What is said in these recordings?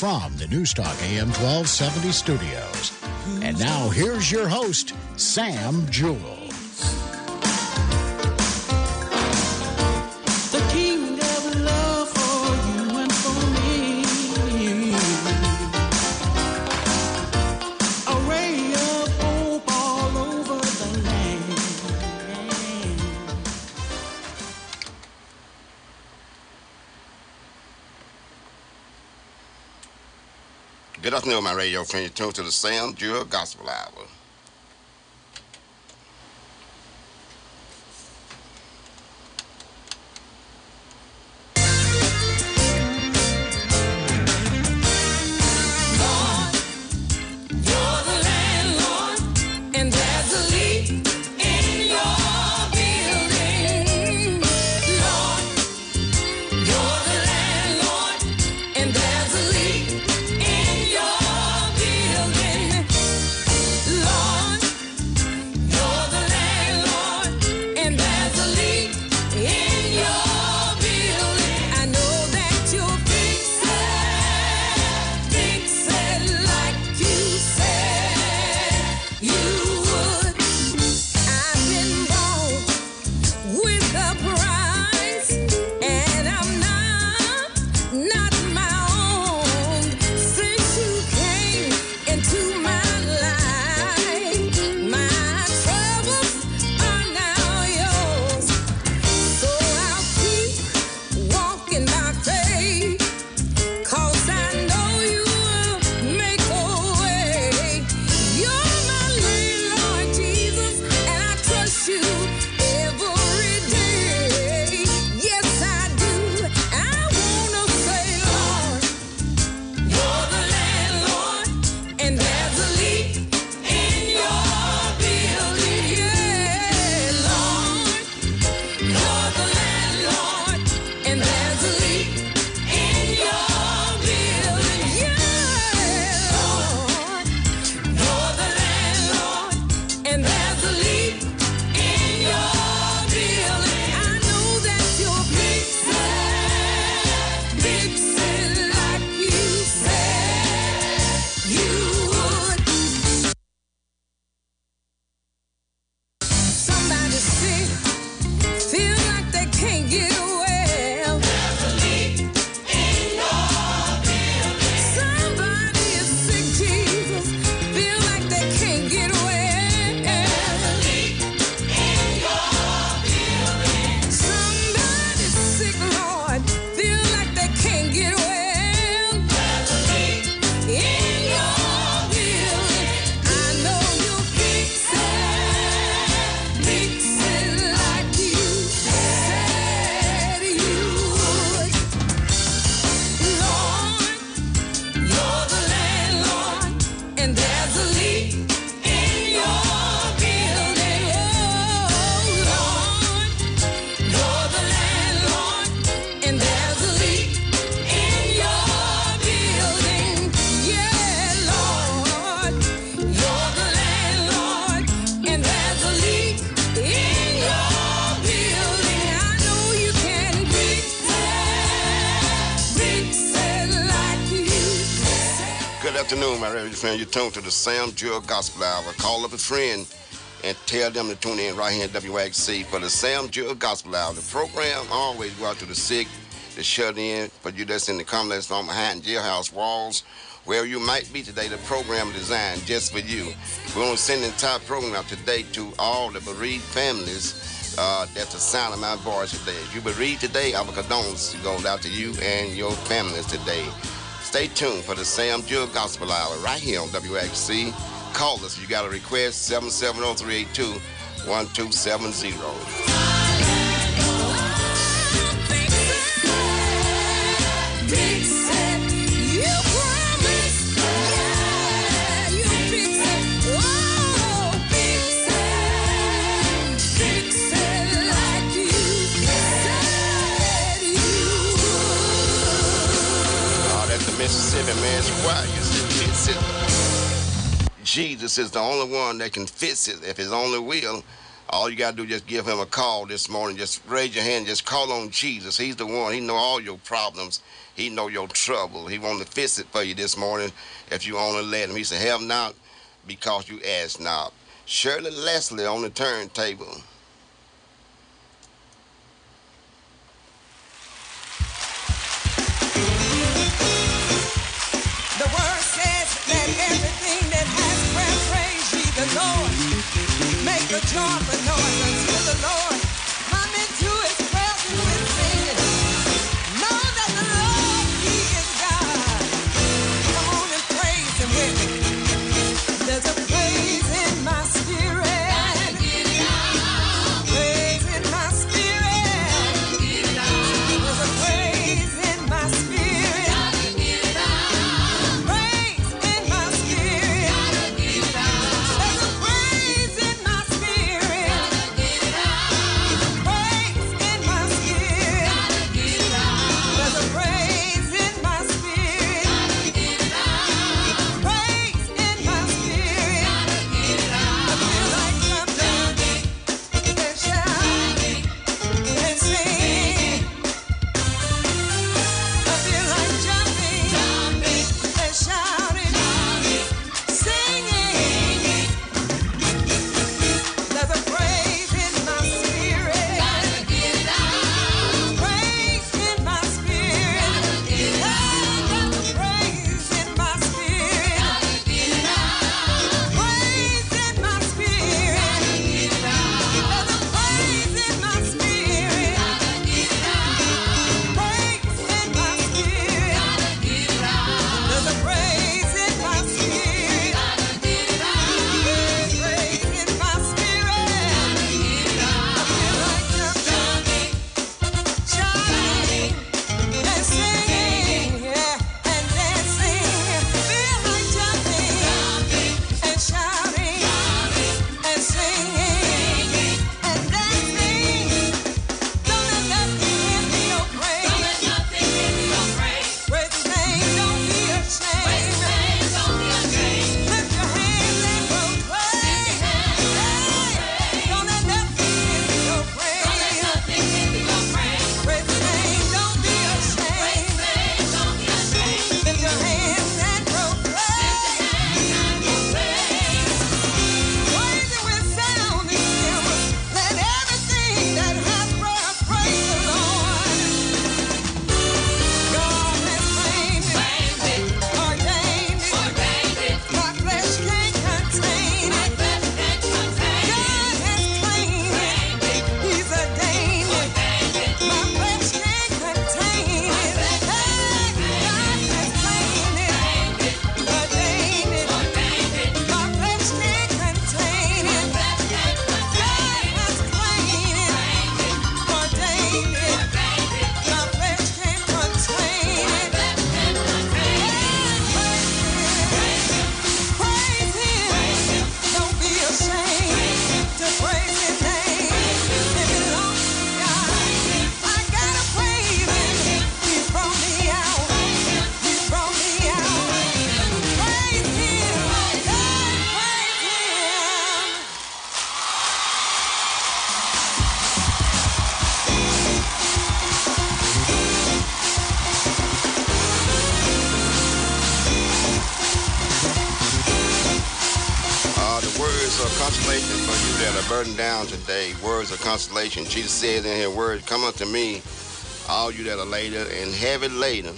from the Newstalk AM 1270 studios. And now here's your host, Sam Jewell. Good afternoon, my radio friend. You're tuned to the Sam Jewell Gospel Hour. Friend, you're tuned to the Sam Jewell Gospel Hour. Call up a friend and tell them to tune in right here at WYXC for the Sam Jewell Gospel Hour. The program always go out to the sick, the shut in, for you that's in the complex from behind jailhouse walls. Where you might be today, the program designed just for you. We're going to send the entire program out today to all the bereaved families uh, that's the sound of my voice today. If you bereaved today, our condolences goes out to you and your families today. Stay tuned for the Sam Jewell Gospel Hour right here on WYXC. Call us if you got a request, 770-382-1270. Mississippi choir fix it. Jesus is the only one that can fix it if his only will. All you got to do is just give him a call this morning. Just raise your hand. Just call on Jesus. He's the one. He know all your problems. He know your trouble. He want to fix it for you this morning if you only let him. He said, have not because you ask not. Shirley Leslie on the turntable. Make a joyful consolation. Jesus said in here, words, come unto me, all you that are laden and heavy laden,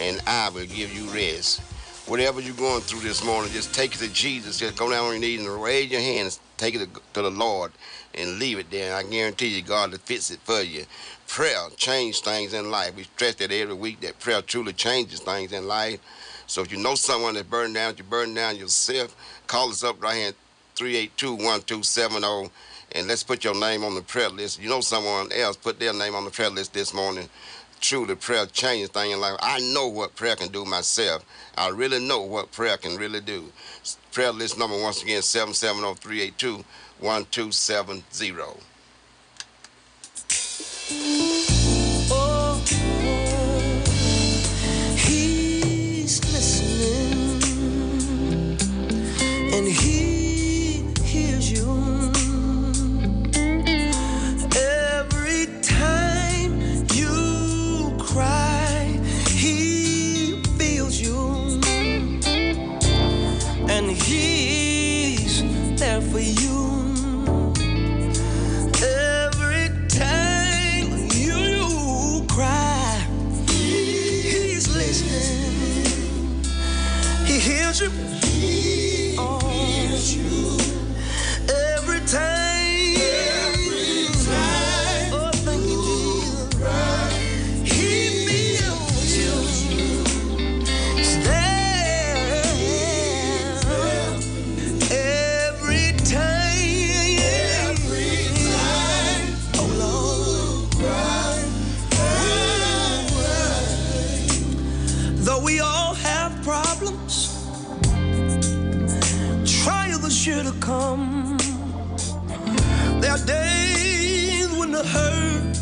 and I will give you rest. Whatever you're going through this morning, just take it to Jesus. Just go down on your knees and raise your hands. Take it to the Lord and leave it there. I guarantee you, God will fix it for you. Prayer changes things in life. We stress that every week that prayer truly changes things in life. So if you know someone that's burdened down, you're burdened down yourself, call us up right here 382-1270 and let's put your name on the prayer list. You know someone else, put their name on the prayer list this morning. Truly, prayer changes things in life. I know what prayer can do myself. I really know what prayer can really do. Prayer list number once again, 770-382-1270. you. Every time you cry, he's listening. He hears you. He hears you. to hurt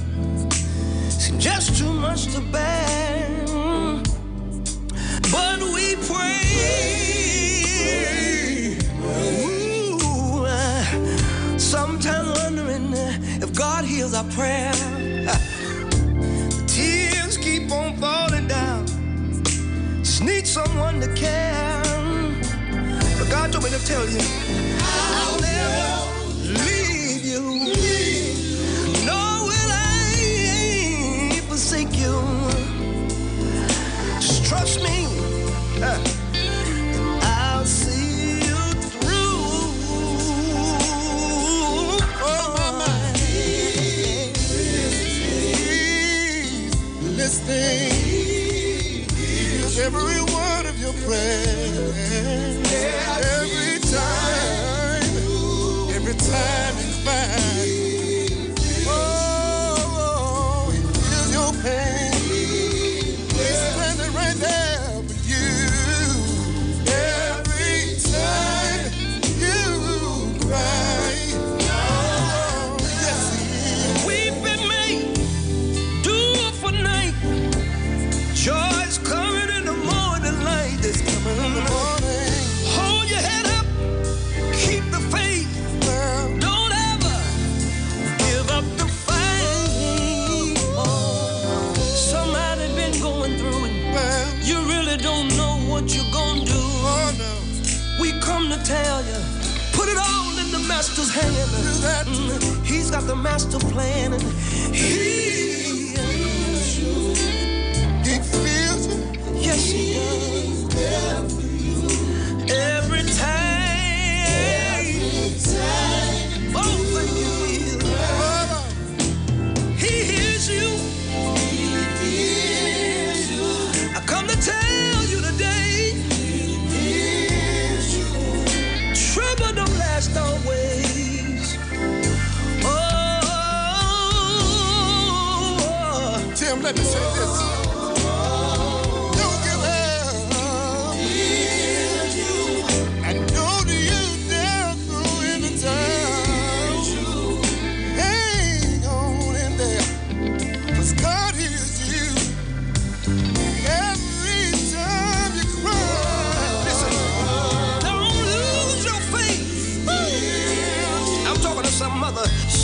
just too much to bear. But we pray. Sometimes wondering if God hears our prayer. The tears keep on falling down. Just need someone to care. But God told me to tell you. every word of your prayer. Every time, every time.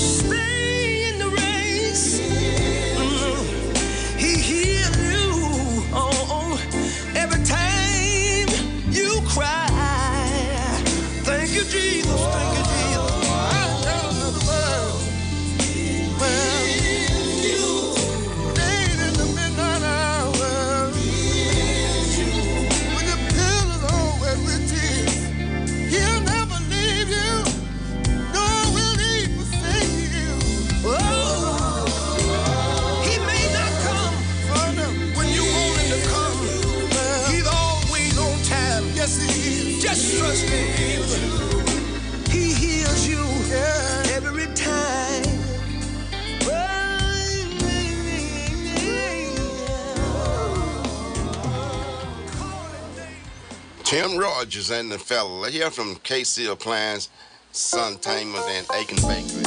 Spirit. Let's hear from Sun Tamers, and Agan Bakery.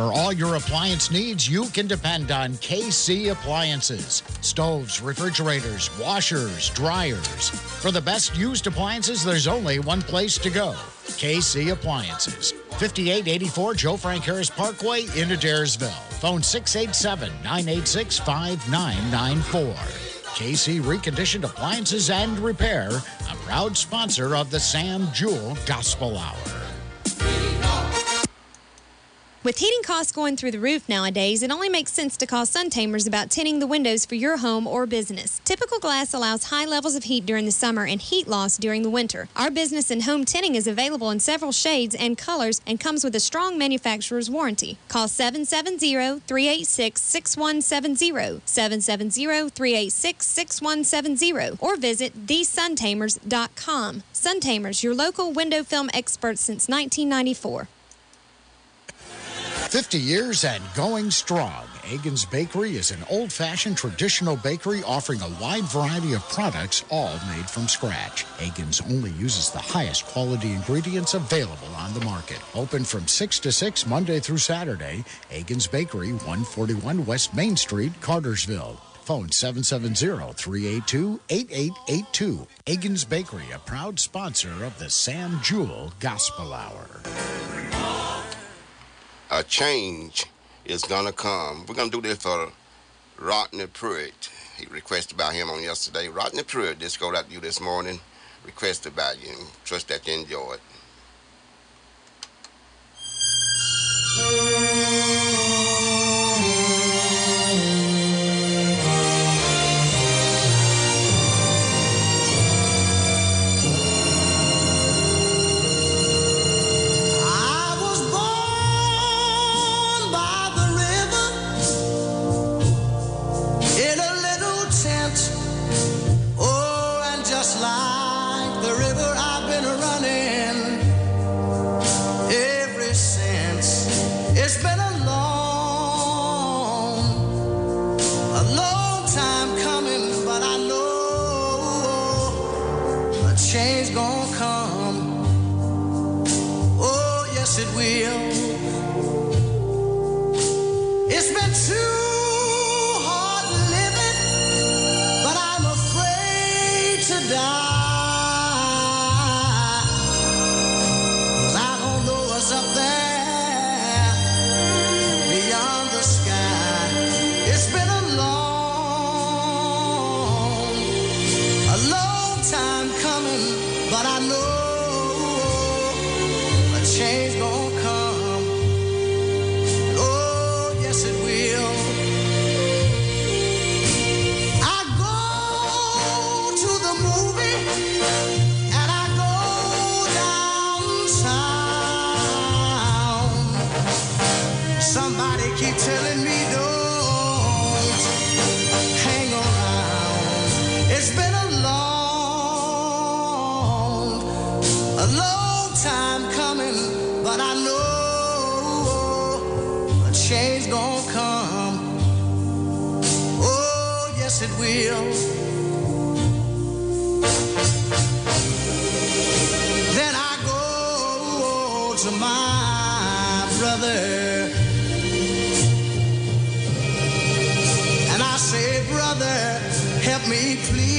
For all your appliance needs, you can depend on KC Appliances. Stoves, refrigerators, washers, dryers. For the best used appliances, there's only one place to go KC Appliances. 5884 Joe Frank Harris Parkway in Adairsville. Phone 687 986 5994. KC Reconditioned Appliances and Repair, a proud sponsor of the Sam Jewell Gospel Hour. With heating costs going through the roof nowadays, it only makes sense to call Sun Tamers about tinting the windows for your home or business. Typical glass allows high levels of heat during the summer and heat loss during the winter. Our business and home tinting is available in several shades and colors and comes with a strong manufacturer's warranty. Call 770-386-6170, 770-386-6170, or visit thesuntamers.com. Sun Tamers, your local window film expert since 1994. 50 years and going strong. Agan's Bakery is an old fashioned traditional bakery offering a wide variety of products, all made from scratch. Agan's only uses the highest quality ingredients available on the market. Open from 6 to 6 Monday through Saturday. Agan's Bakery, 141 West Main Street, Cartersville. Phone 770 382 8882. Agan's Bakery, a proud sponsor of the Sam Jewell Gospel Hour a change is gonna come. We're gonna do this for Rodney Pruitt. He requested about him on yesterday. Rodney Pruitt, this go out to you this morning. Requested about you. Trust that you enjoy it. Gonna come. telling me don't hang around. It's been a long, a long time coming, but I know a change gonna come. Oh, yes, it will. please.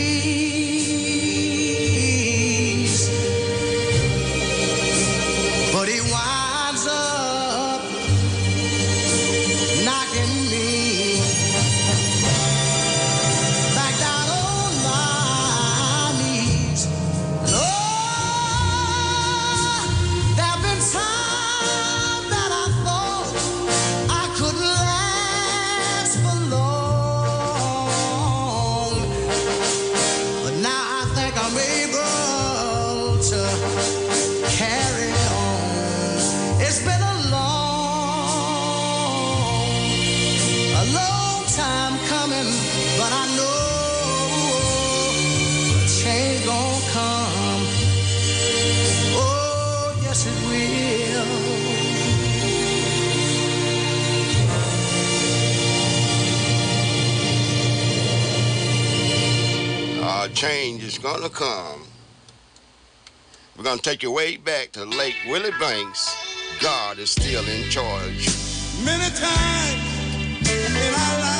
We're gonna take you way back to Lake Willie Banks. God is still in charge. Many times in our life.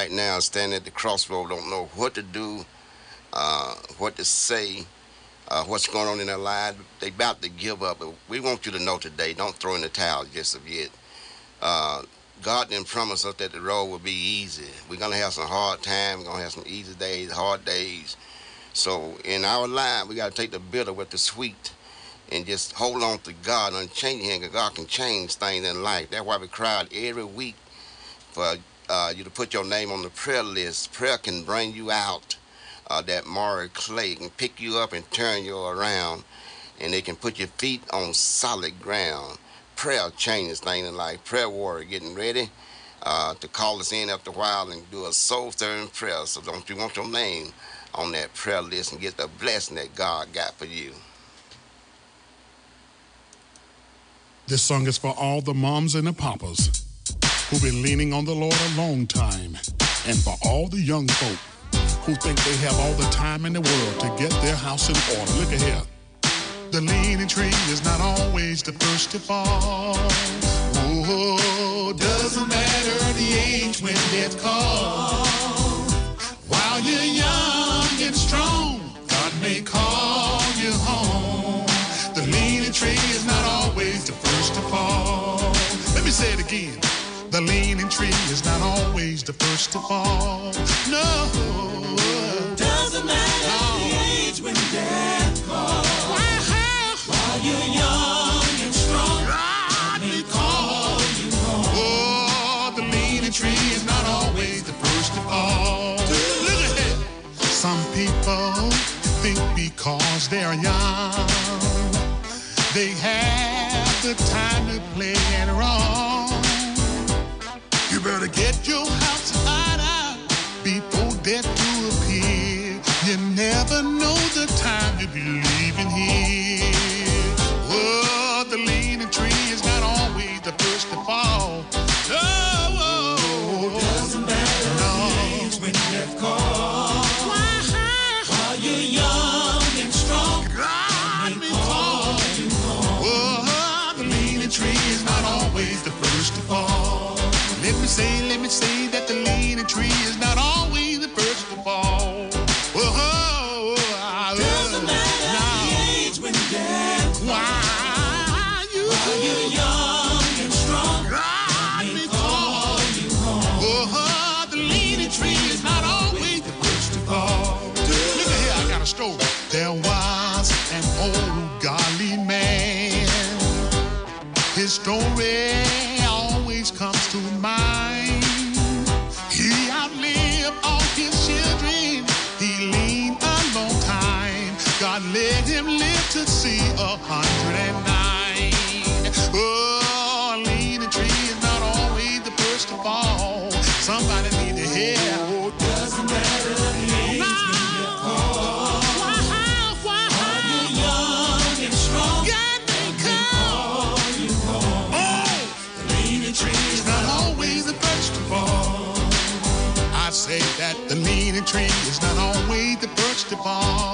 Right now standing at the crossroad don't know what to do, uh, what to say, uh, what's going on in their lives. They about to give up. But we want you to know today, don't throw in the towel just of yet. Uh, God didn't promise us that the road would be easy. We're gonna have some hard times. We're gonna have some easy days, hard days. So in our life, we gotta take the bitter with the sweet, and just hold on to God, unchanging because God can change things in life. That's why we out every week for uh, you to put your name on the prayer list. Prayer can bring you out uh, that moral clay, can pick you up and turn you around, and they can put your feet on solid ground. Prayer changes things in life. Prayer warrior getting ready uh, to call us in after a while and do a soul stirring prayer. So don't you want your name on that prayer list and get the blessing that God got for you. This song is for all the moms and the papas who've been leaning on the Lord a long time, and for all the young folk who think they have all the time in the world to get their house in order. Look at here. The leaning tree is not always the first to fall. Oh, doesn't matter the age when death calls. While you're young and strong, God may call you home. The leaning tree is not always the first to fall. Let me say it again the leaning tree is not always the first to fall. No, doesn't matter no. the age when death calls. Uh-huh. While you're young and strong, God may call you home. Oh, the leaning tree is not always the first to fall. Look ahead. Some people think because they're young, they have the time to play and wrong. Forget your house out before death to appear. You never know the time you'll be leaving here. fall.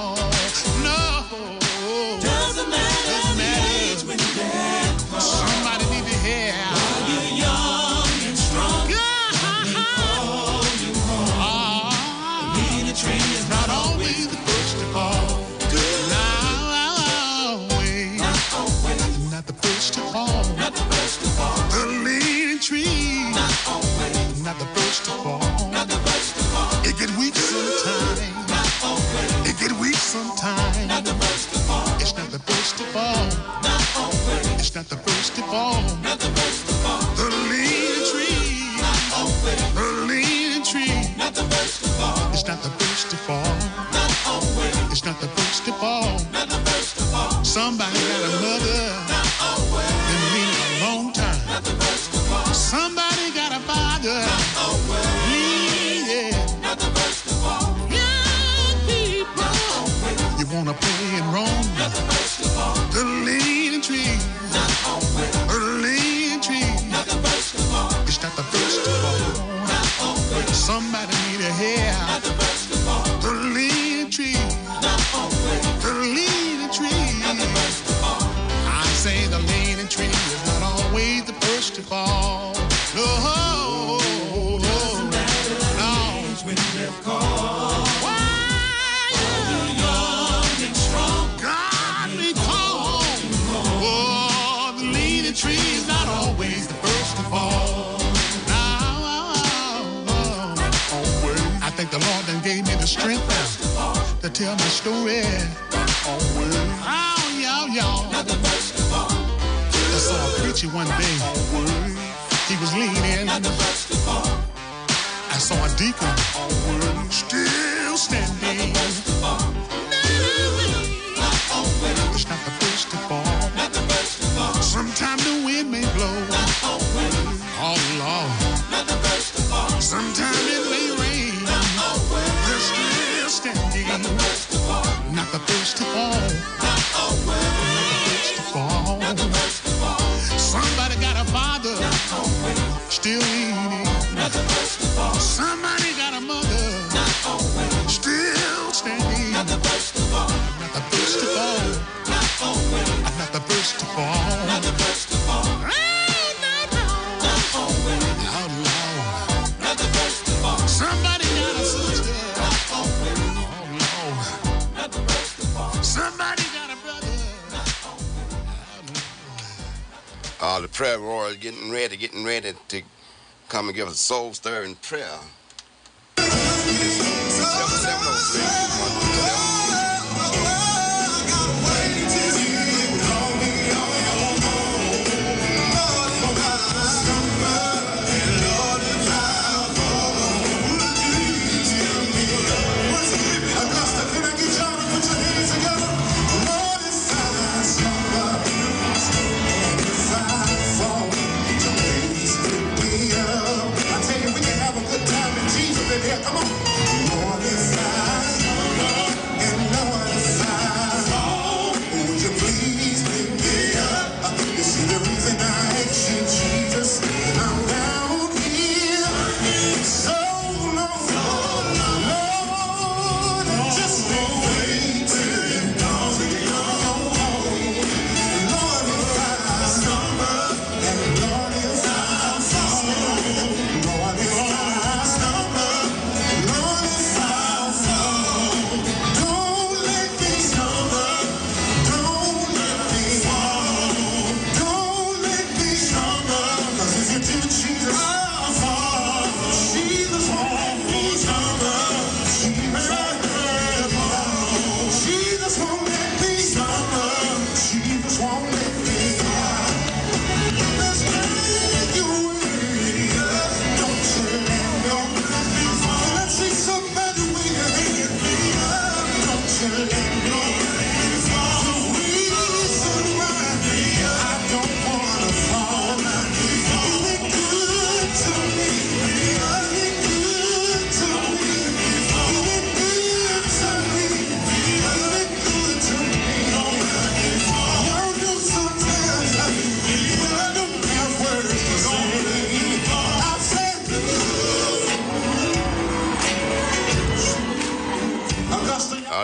story Oh, y'all, y'all. Nothing fall. I saw a preacher one day. Oh, he was leaning. Nothing much to fall. I saw a deacon. Oh, Still ready, getting ready to come and give a soul-stirring prayer.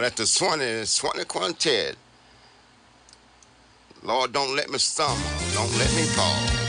out at the Swanee, Swanee Quintet. Lord, don't let me stumble. Don't let me fall.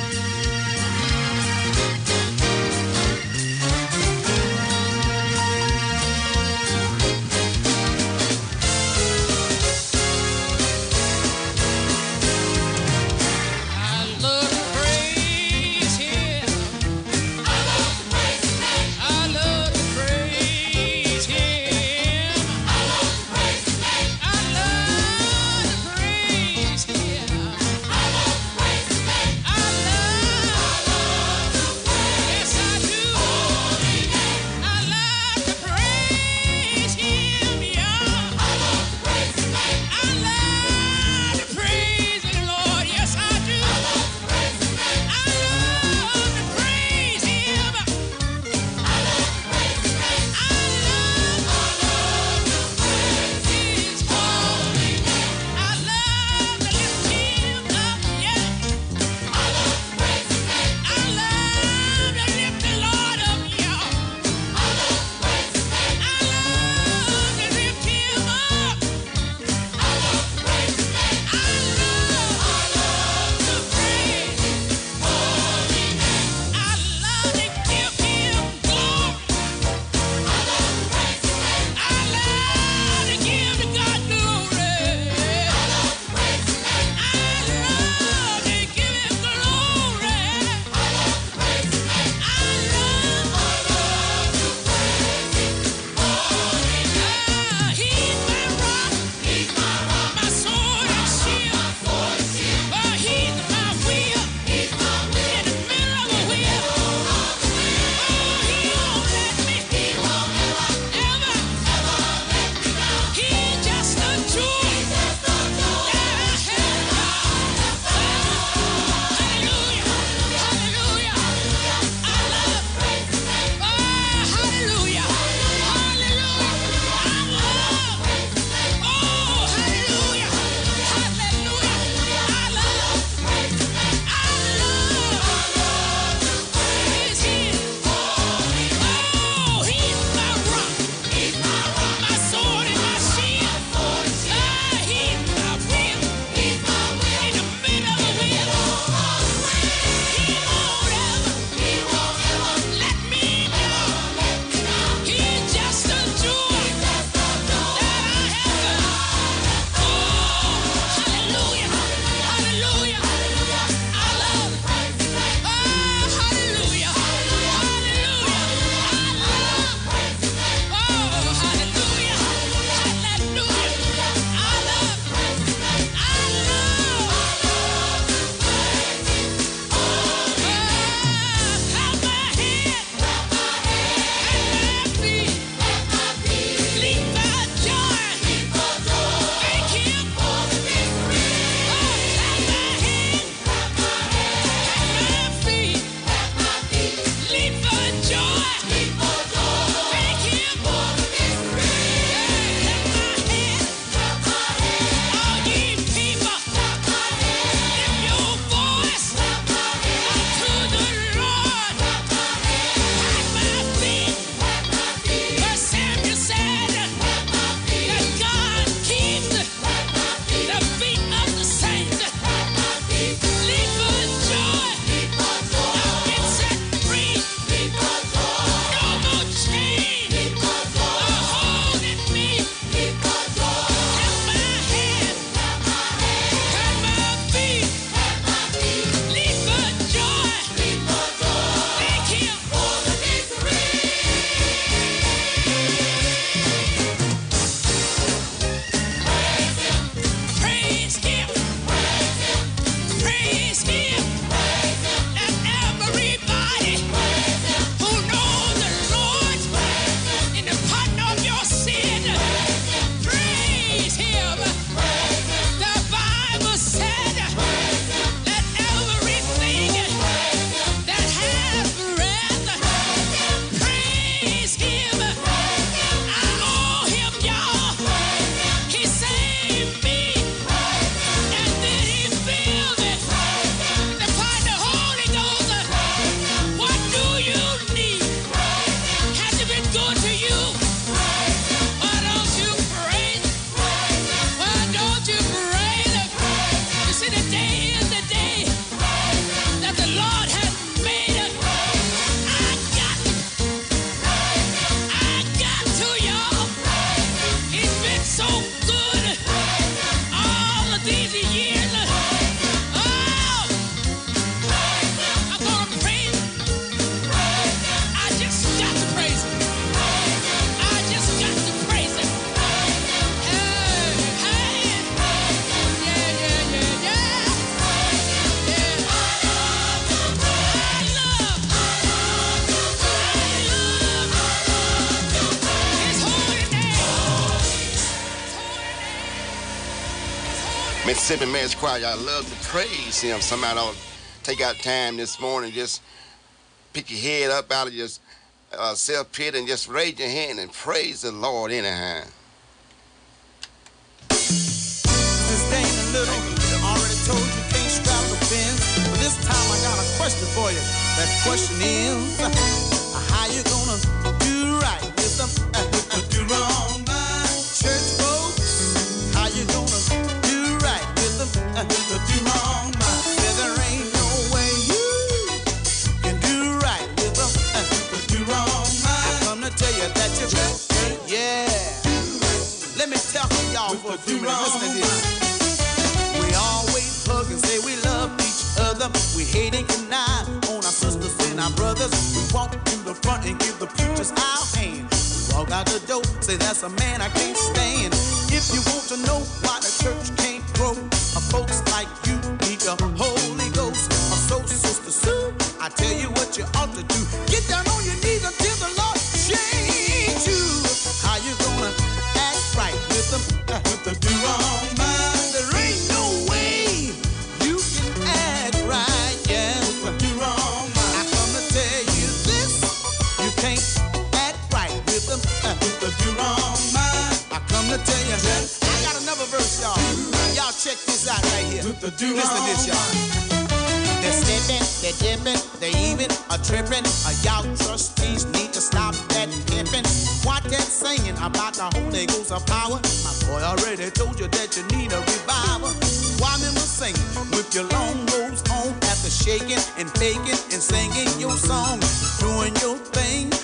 Mississippi Mass Choir. I love to praise him. Somebody don't take out time this morning, just pick your head up out of your uh, self pit and just raise your hand and praise the Lord anyhow. This time I got a question for you. That question is. front and give the preachers our hand. Walk out the door, say that's a man I can't stand. If you want to know why the church can't grow, a folks like you need the Holy Ghost. A soul sister Sue, I tell you what you ought to do. tripping. Y'all trustees need to stop that pimping. What that saying about the Holy Ghost of power? My boy already told you that you need a revival. Why me sing with your long nose on after shaking and faking and singing your song, doing your thing?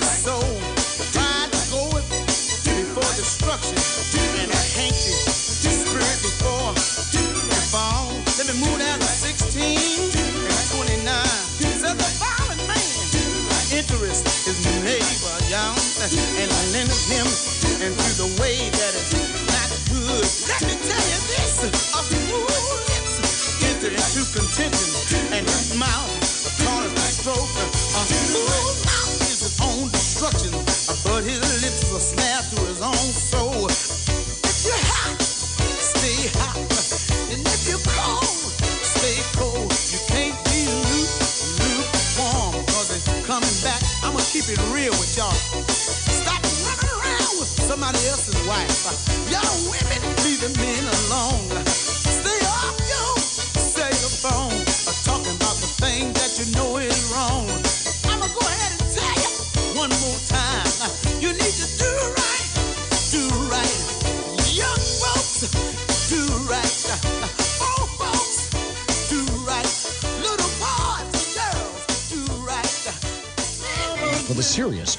his.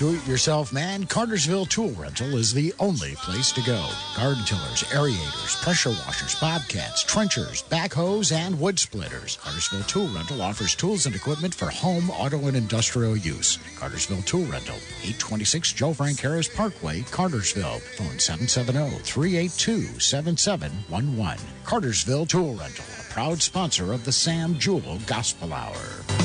Do it yourself man, Cartersville Tool Rental is the only place to go. Garden tillers, aerators, pressure washers, bobcats, trenchers, backhoes, and wood splitters. Cartersville Tool Rental offers tools and equipment for home, auto, and industrial use. Cartersville Tool Rental, 826 Joe Frank Harris Parkway, Cartersville. Phone 770 382 7711. Cartersville Tool Rental, a proud sponsor of the Sam Jewell Gospel Hour.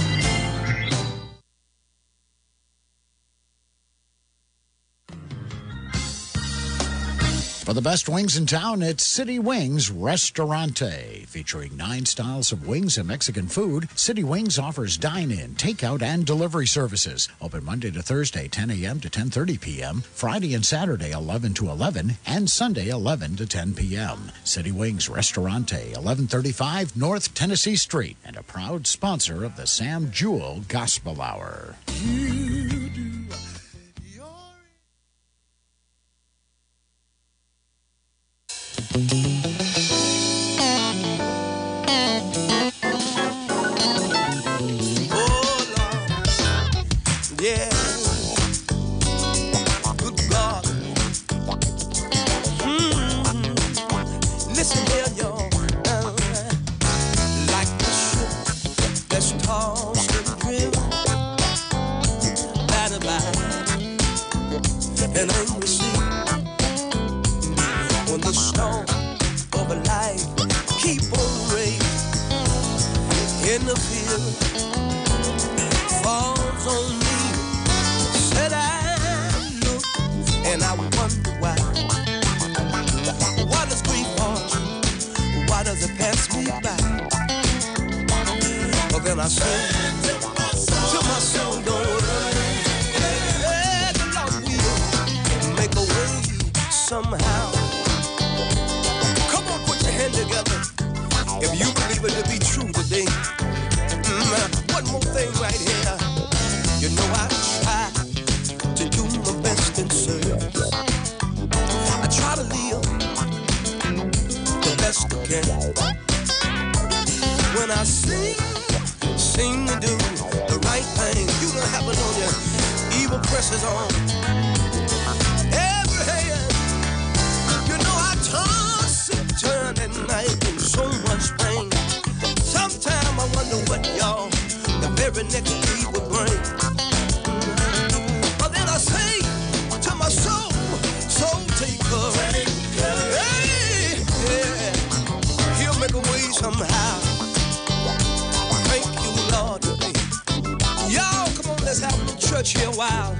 For the best wings in town, it's City Wings Restaurante. Featuring nine styles of wings and Mexican food, City Wings offers dine-in, takeout, and delivery services. Open Monday to Thursday, 10 a.m. to 10.30 p.m., Friday and Saturday, 11 to 11, and Sunday, 11 to 10 p.m. City Wings Restaurante, 1135 North Tennessee Street, and a proud sponsor of the Sam Jewell Gospel Hour. Yeah. To my soul, don't will make a way somehow. Come on, put your hand together. If you believe it to be true today. You. On. Every hand. You know I toss and turn at night in so much pain. Sometimes I wonder what y'all the very next day will bring. But then I say to my soul, soul take courage. Hey, yeah, he'll make a way somehow. Thank you, Lord. Y'all, come on, let's have a church here a while.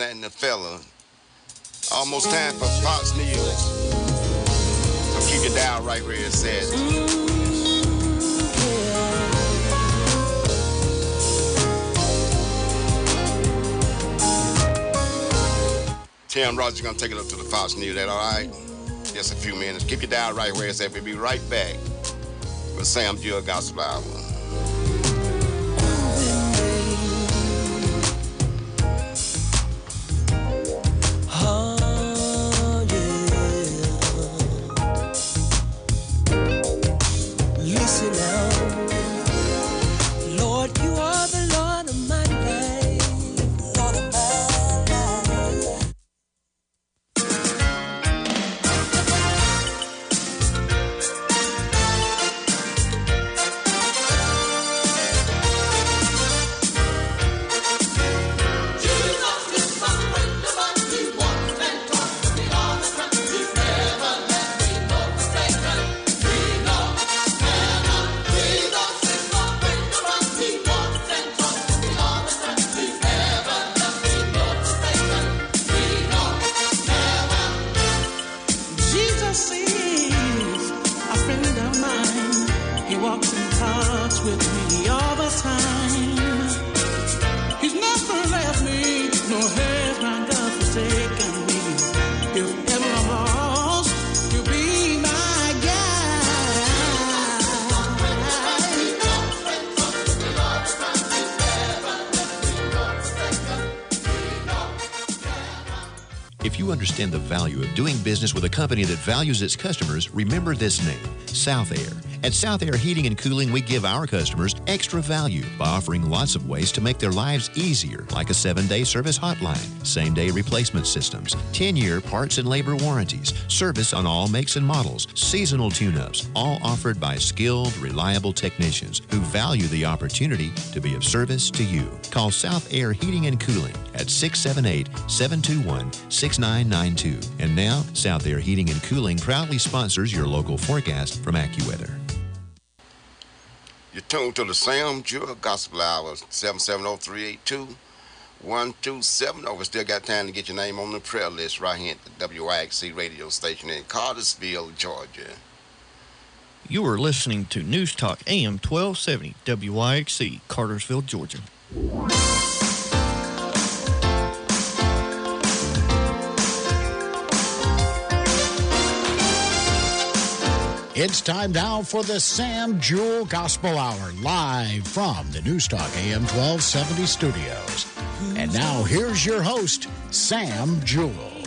Rogers the fella. Almost time for Fox News. So keep your dial right where it says. Tim Rogers gonna take it up to the Fox News. That all right? Just a few minutes. Keep your dial right where it says. We'll be right back with Sam Jewell Gospel Hour. Understand the value of doing business with a company that values its customers, remember this name South Air. At South Air Heating and Cooling, we give our customers extra value by offering lots of ways to make their lives easier, like a seven day service hotline, same day replacement systems, 10 year parts and labor warranties, service on all makes and models, seasonal tune ups, all offered by skilled, reliable technicians who value the opportunity to be of service to you. Call South Air Heating and Cooling at 678 721 6992. And now, South Air Heating and Cooling proudly sponsors your local forecast from AccuWeather. You're tuned to the Sam Jewell Gospel Hour, 770-382-1270. We still got time to get your name on the prayer list right here at the WYXC radio station in Cartersville, Georgia. You are listening to News Talk AM 1270 WYXC, Cartersville, Georgia. It's time now for the Sam Jewell Gospel Hour, live from the News Talk AM 1270 studios. And now here's your host, Sam Jewell.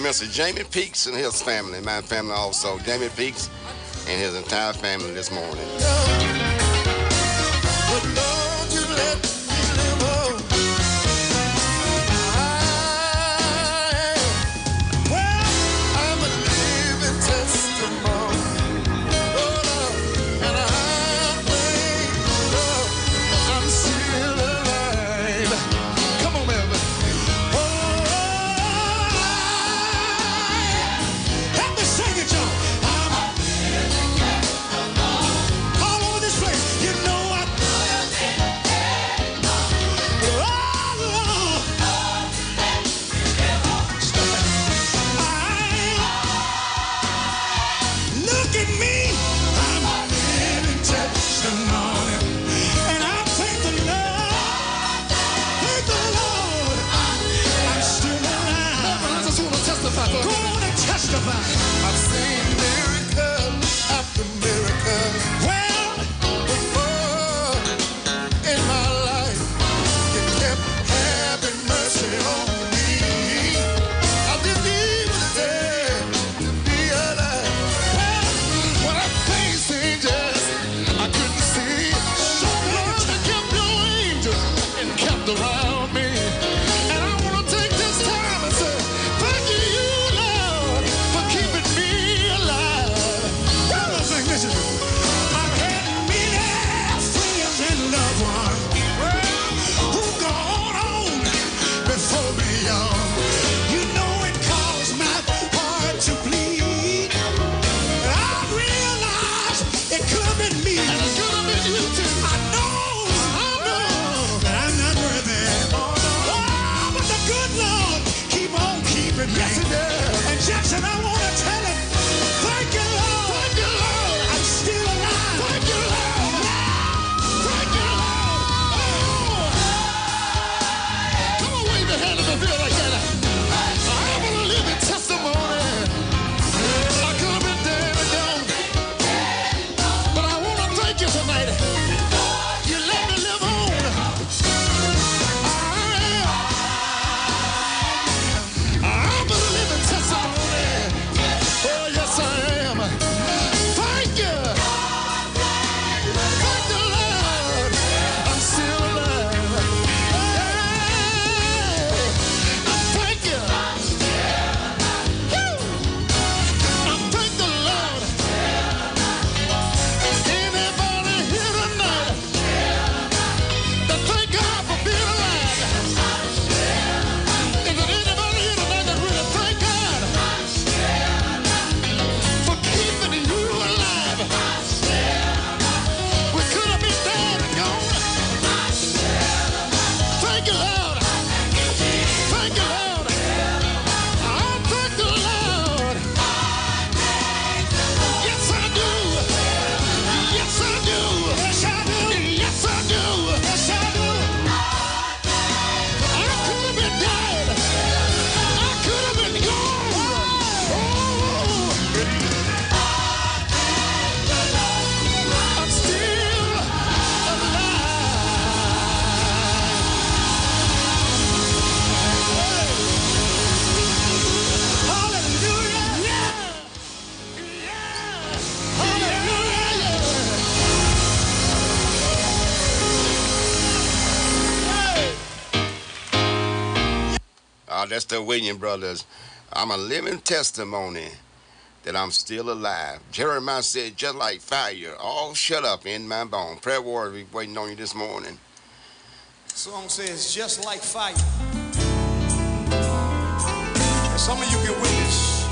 Mr. Jamie Peaks and his family, my family also, Jamie Peaks and his entire family this morning. Lester William Brothers, I'm a living testimony that I'm still alive. Jeremiah said, just like fire, all shut up in my bone. Prayer warrior waiting on you this morning. Song says, just like fire. And some of you can witness.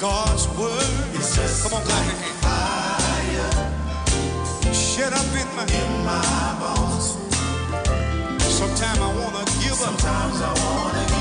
God's word is just Come on, clap like. Fire. Shut up in my, in my bones. Sometimes I wanna give up. Sometimes I wanna give up.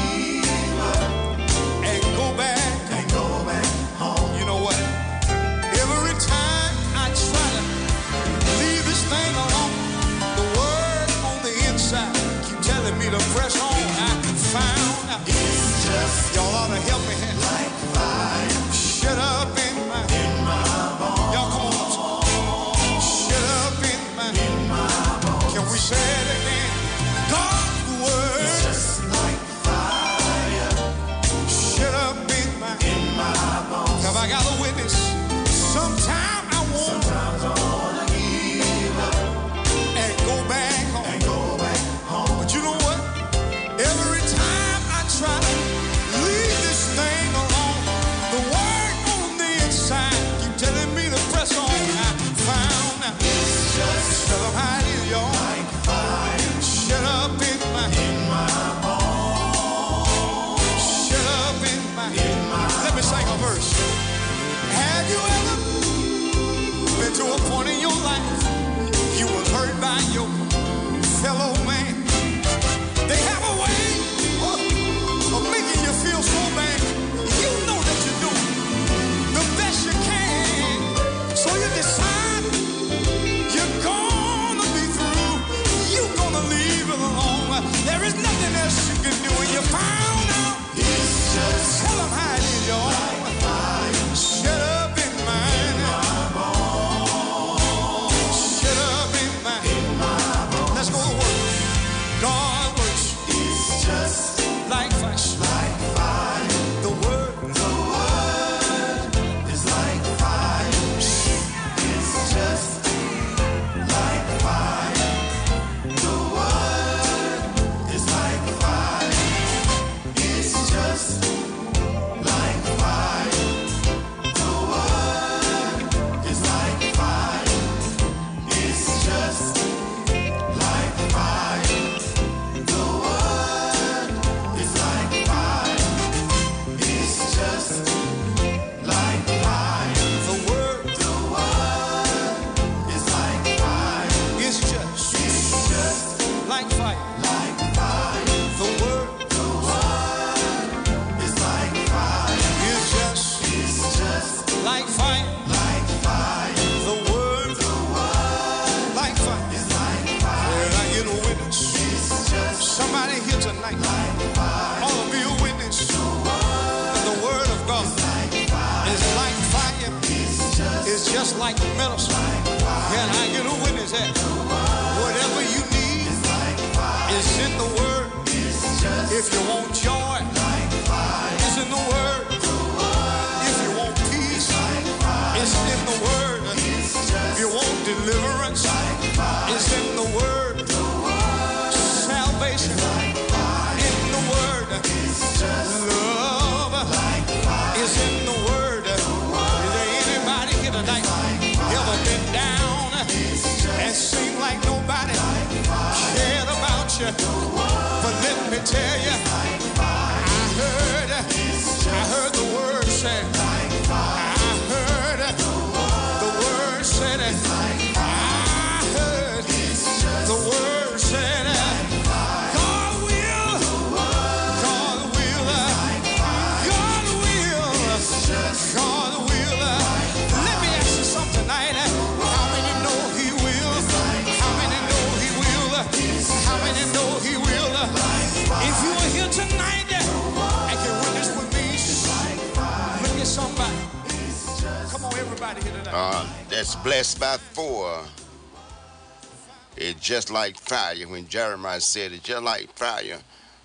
fire when Jeremiah said it, just like fire,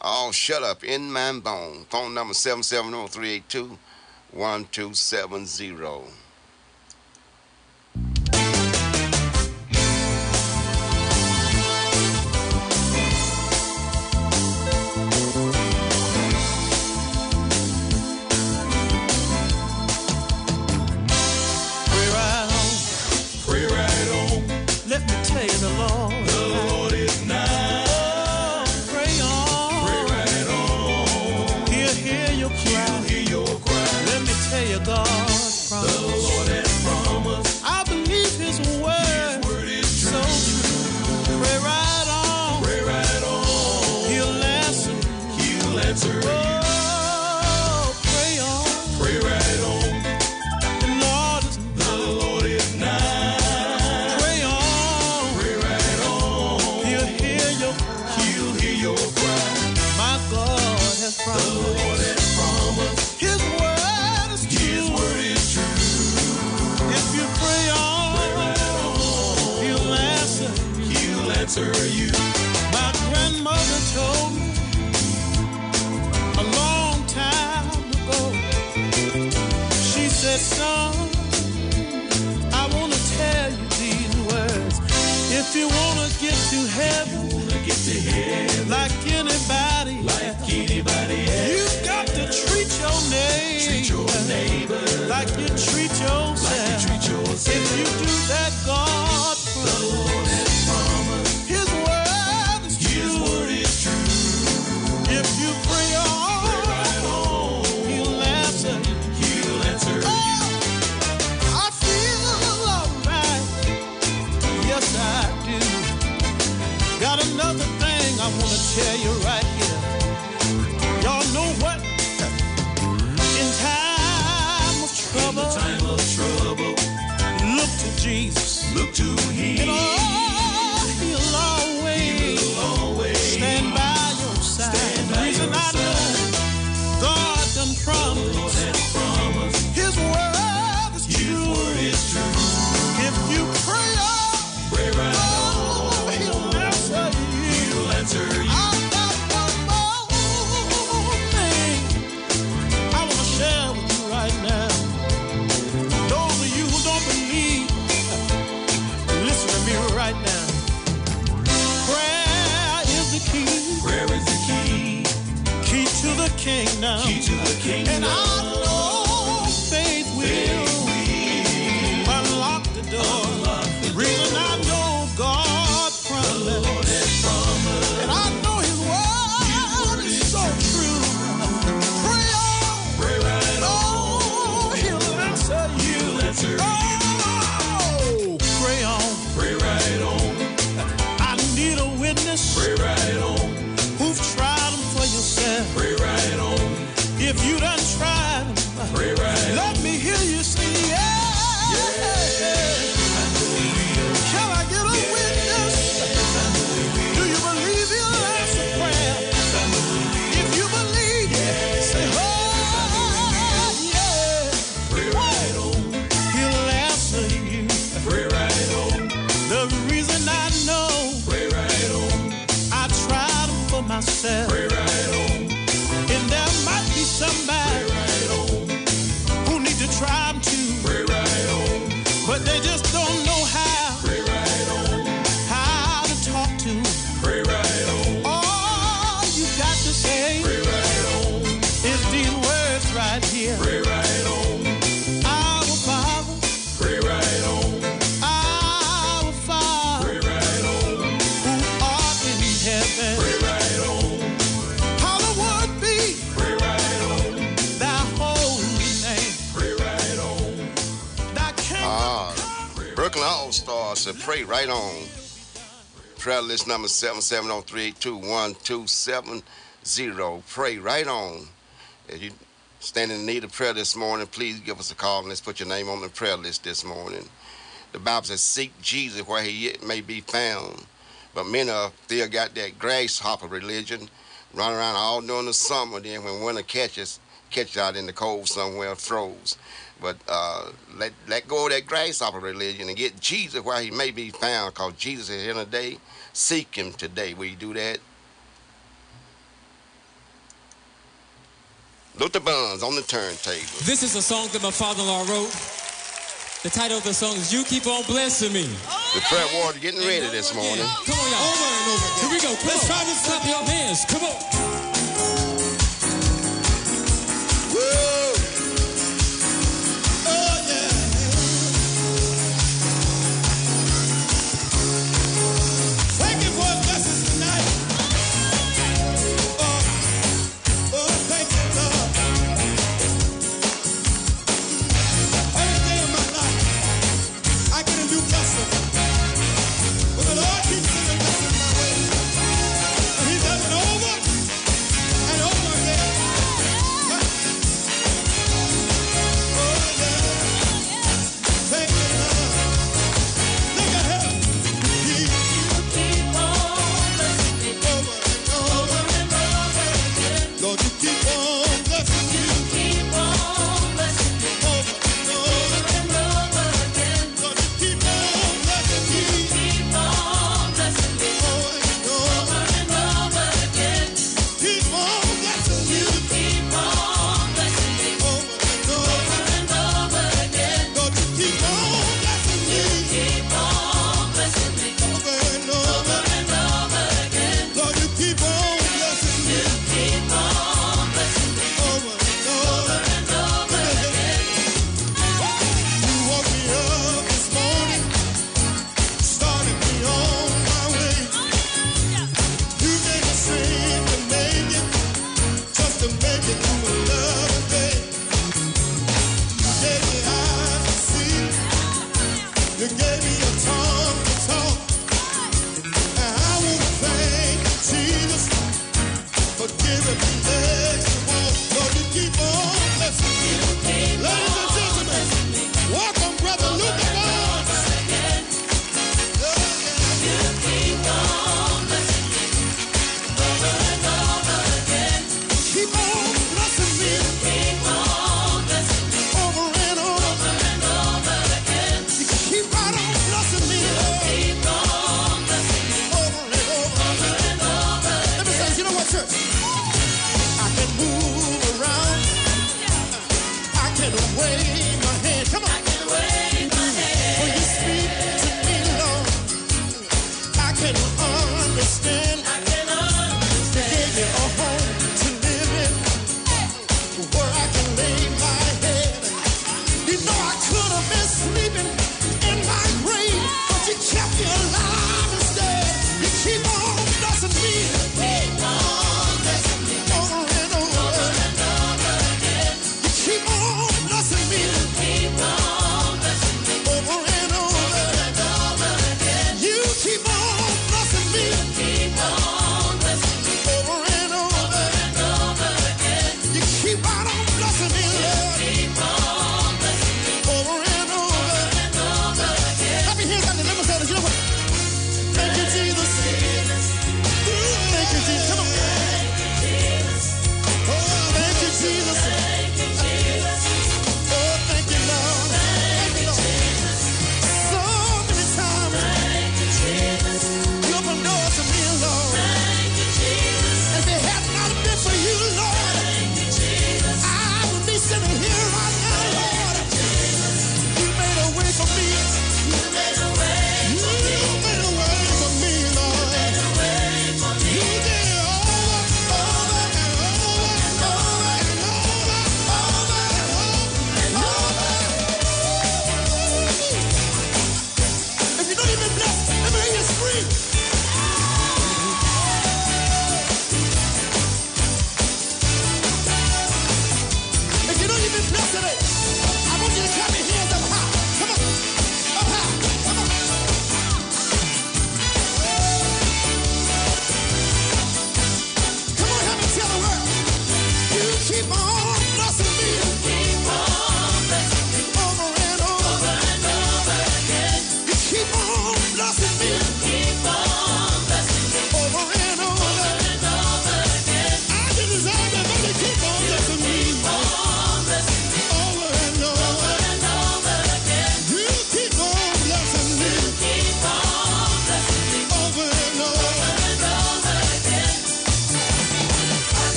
all shut up in my bone. Phone number 770 382 1270. Pray right on. Prayer list number 770-382-1270. Pray right on. If you stand in need of prayer this morning, please give us a call and let's put your name on the prayer list this morning. The Bible says, seek Jesus where he yet may be found. But men of still got that grasshopper religion, run around all during the summer. Then when winter catches, catch out in the cold somewhere, froze. But uh, let let go of that grasshopper religion and get Jesus where he may be found, because Jesus is in a day. Seek him today. Will you do that? Luther Barnes on the turntable. This is a song that my father-in-law wrote. The title of the song is "You Keep On Blessing Me." The prayer warrior getting ready this morning. Come on, y'all. Over and over again. Here we go. Come Let's on. try this. Clap your hands. Come on.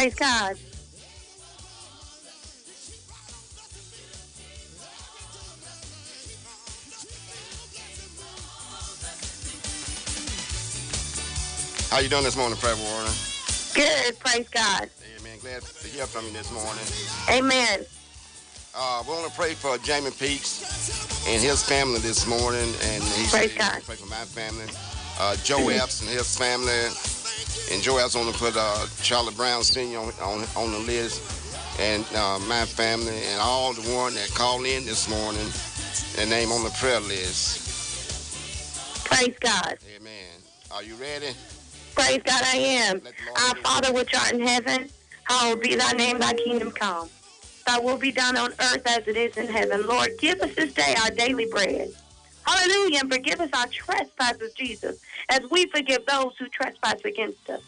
Praise God. How you doing this morning, Prayer Warner? Good. Praise God. Amen. Glad to hear from you this morning. Amen. Uh, we want to pray for Jamie Peaks and his family this morning, and he Praise said, God. pray for my family. Uh, Joe Epps and his family, and Joe Epps want to put uh, Charlie Brown Senior on, on on the list, and uh, my family, and all the one that called in this morning, their name on the prayer list. Praise God. Amen. Are you ready? Praise God, I am. Our Father which art in heaven, hallowed be thy name, thy kingdom come. Thy will be done on earth as it is in heaven. Lord, give us this day our daily bread. Hallelujah, and forgive us our trespasses, Jesus, as we forgive those who trespass against us.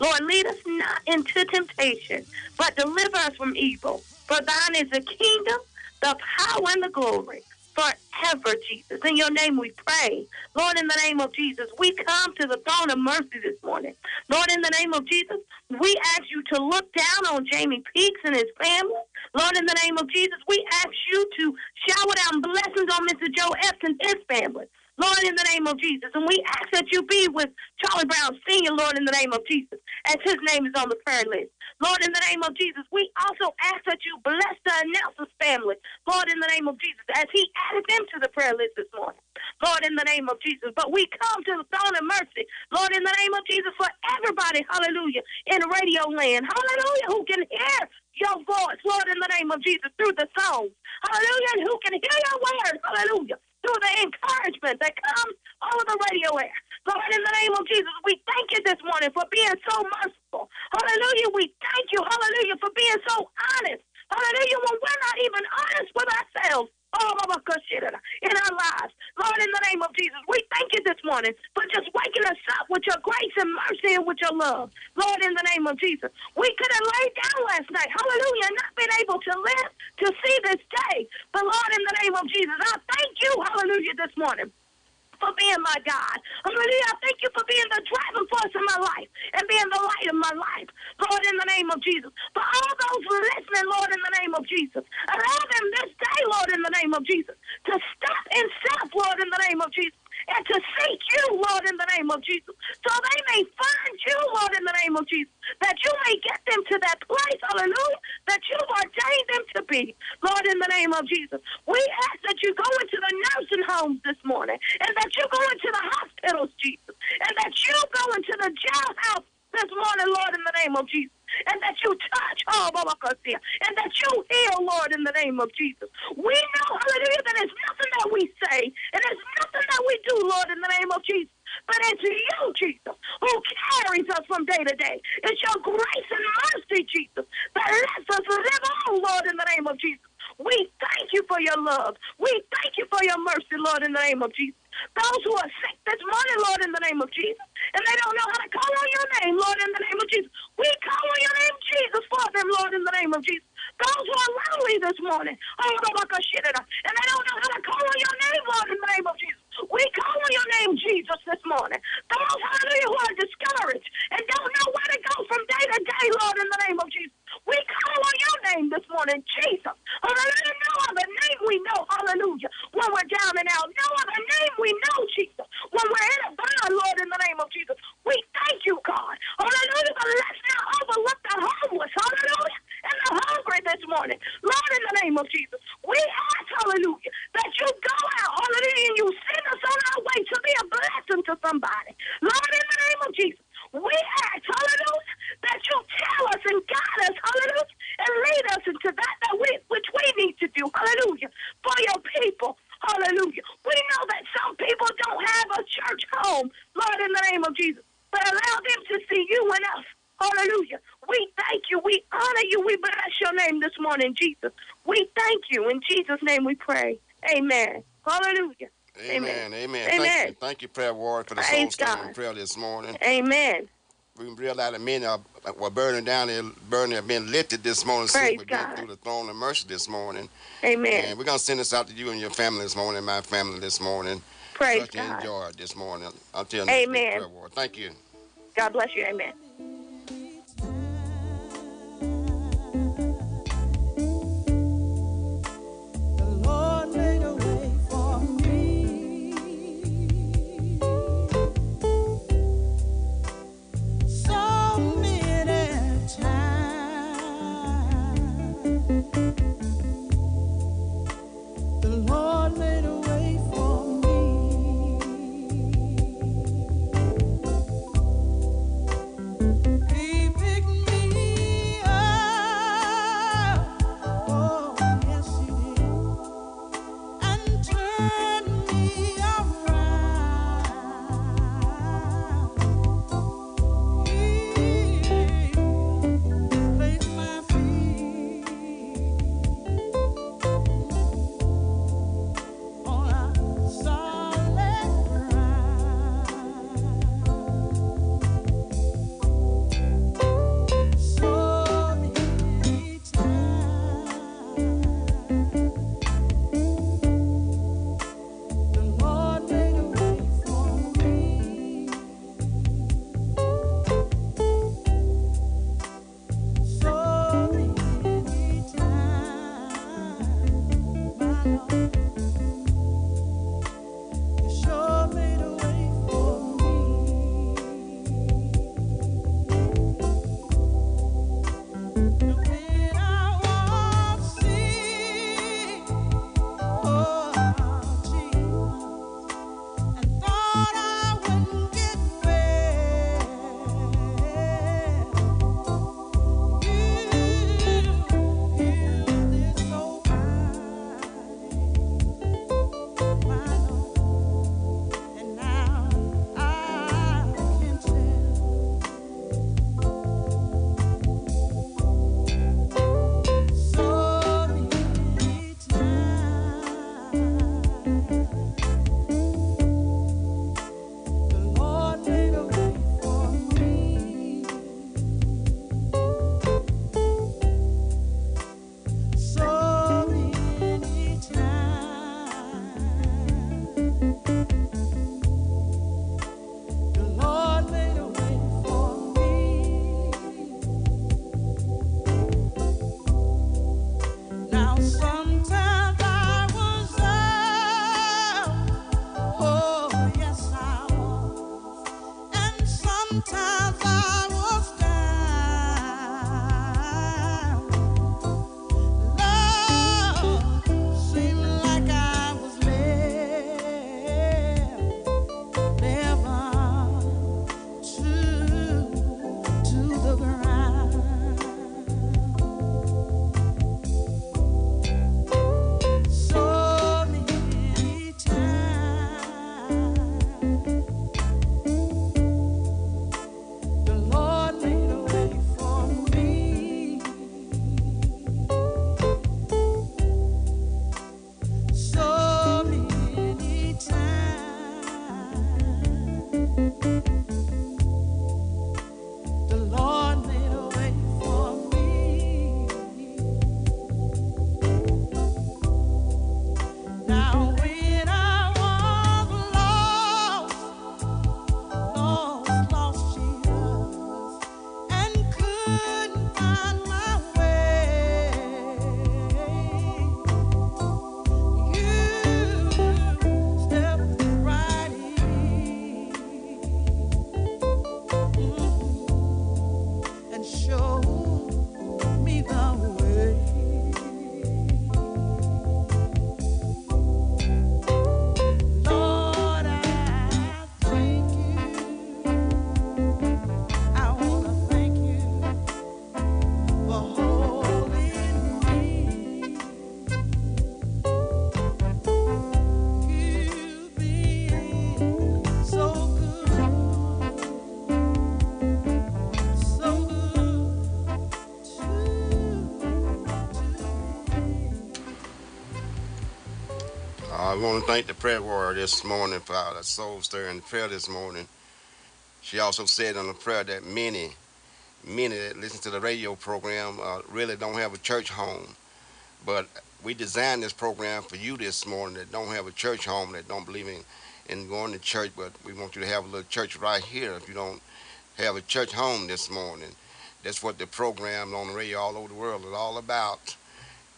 Lord, lead us not into temptation, but deliver us from evil. For thine is the kingdom, the power, and the glory forever, Jesus. In your name we pray. Lord, in the name of Jesus, we come to the throne of mercy this morning. Lord, in the name of Jesus, we ask you to look down on Jamie Peaks and his family. Lord, in the name of Jesus, we ask you to shower down blessings on Mr. Joe Epps and his family. Lord, in the name of Jesus. And we ask that you be with Charlie Brown Sr., Lord, in the name of Jesus, as his name is on the prayer list. Lord, in the name of Jesus, we also ask that you bless the announcer's family, Lord, in the name of Jesus, as he added them to the prayer list this morning. Lord, in the name of Jesus. But we come to the throne of mercy, Lord, in the name of Jesus, for everybody, hallelujah, in radio land, hallelujah, who can hear your voice, Lord, in the name of Jesus, through the songs, hallelujah, and who can hear your word, hallelujah, through the encouragement that comes over the radio air. Lord, in the name of Jesus, we thank you this morning for being so merciful. Hallelujah. We thank you, hallelujah, for being so honest. Hallelujah, when we're not even honest with ourselves. Oh, Baba Kushida, in our lives. Lord, in the name of Jesus, we thank you this morning for just waking us up with your grace and mercy and with your love. Lord, in the name of Jesus, we could have laid down last night, hallelujah, not been able to live to see this day. But Lord, in the name of Jesus, I thank you, hallelujah, this morning for being my God. Hallelujah. I thank you for being the driving force in my life and being the light of my life. Lord, in the name of Jesus. For all those listening, Lord, in the name of Jesus. Allow them this day, Lord, in the name of Jesus, to stop and self, Lord, in the name of Jesus. And to seek you, Lord, in the name of Jesus, so they may find you, Lord, in the name of Jesus, that you may get them to that place, hallelujah, that you've ordained them to be, Lord, in the name of Jesus. We ask that you go into the nursing homes this morning, and that you go into the hospitals, Jesus, and that you go into the jailhouse this morning, Lord, in the name of Jesus. And that you touch, oh, and that you heal, Lord, in the name of Jesus. We know, hallelujah, that it's nothing that we say, and it's nothing that we do, Lord, in the name of Jesus. But it's you, Jesus, who carries us from day to day. It's your grace and mercy, Jesus, that lets us live on, Lord, in the name of Jesus. We thank you for your love. We thank you for your mercy, Lord, in the name of Jesus. Those who are sick this morning, Lord, in the name of Jesus, and they don't know how to call on your name, Lord, in the name of Jesus. We call on your name, Jesus, for them, Lord, in the name of Jesus. Those who are lonely this morning, oh, Baba Kashida, and they don't know how to call on your name, Lord, in the name of Jesus. We call on your name, Jesus, this morning. Those, hallelujah, who are discouraged and don't know where to go from day to day, Lord, in the name of Jesus. We call on your name this morning, Jesus. Hallelujah. No other name we know, hallelujah, when we're down and out. No other name we know, Jesus, when we're in a bind, Lord, in the name of Jesus. We thank you, God. Hallelujah. But let's not overlook the homeless, hallelujah, and the hungry this morning. Lord, in the name of Jesus, we ask, hallelujah, that you go out, hallelujah, and you send us on our way to be a blessing to somebody. Lord, in the name of Jesus, we ask, hallelujah, that you tell us and guide us, hallelujah, and lead us into that, that we, which we need to do, hallelujah, for your people. Hallelujah. We know that some people don't have a church home, Lord, in the name of Jesus. But allow them to see you and us. Hallelujah. We thank you. We honor you. We bless your name this morning, Jesus. We thank you. In Jesus' name we pray. Amen. Hallelujah. Amen. Amen. Amen. Thank you, thank you, prayer warrior, for the Praise God. prayer this morning. Amen. We realize that many are, were burning down, there, burning, have been lifted this morning. since Praise we've God. through the throne of mercy this morning. Amen. And we're going to send this out to you and your family this morning, and my family this morning. Praise Trust God. enjoy it this morning. Until next week, Amen. prayer warrior. Thank you. God bless you. Amen. To thank the prayer warrior this morning for our soul stirring prayer this morning. She also said in the prayer that many, many that listen to the radio program uh, really don't have a church home. But we designed this program for you this morning that don't have a church home, that don't believe in, in going to church, but we want you to have a little church right here if you don't have a church home this morning. That's what the program on the radio all over the world is all about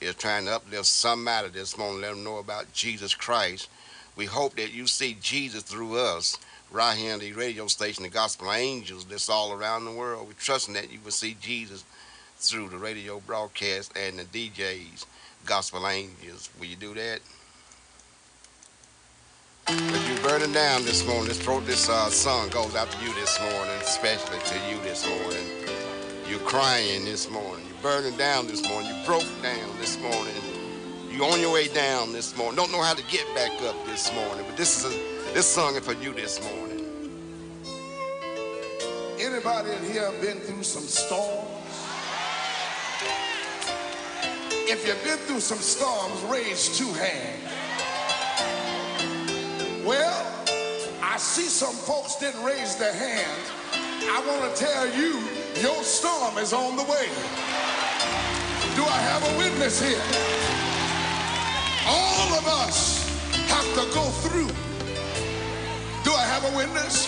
is trying to uplift somebody this morning, let them know about Jesus Christ. We hope that you see Jesus through us right here on the radio station, the Gospel Angels that's all around the world. We're trusting that you will see Jesus through the radio broadcast and the DJs, Gospel Angels. Will you do that? If you're burning down this morning, this, this uh, song goes out to you this morning, especially to you this morning. You're crying this morning. You're burning down this morning. You broke down this morning. You're on your way down this morning. Don't know how to get back up this morning. But this is a, this song is for you this morning. Anybody in here been through some storms? If you've been through some storms, raise two hands. Well, I see some folks didn't raise their hands. I want to tell you, your storm is on the way. Do I have a witness here? All of us have to go through. Do I have a witness?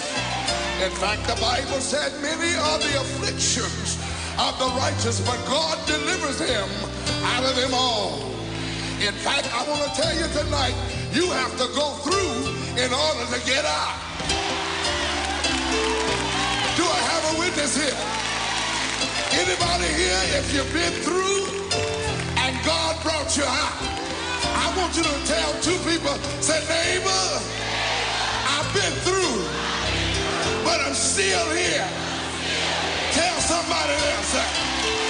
In fact, the Bible said many are the afflictions of the righteous, but God delivers him out of them all. In fact, I want to tell you tonight, you have to go through in order to get out. Do I have a witness here? Anybody here, if you've been through and God brought you out, I want you to tell two people, say, neighbor, I've been through, but I'm still here. Tell somebody else.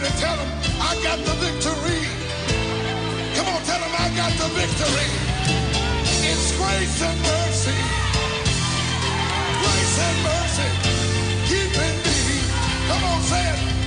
Somebody tell them, I got the victory. Come on, tell them I got the victory. It's grace and mercy. Grace and mercy. Keeping me. Come on, say it.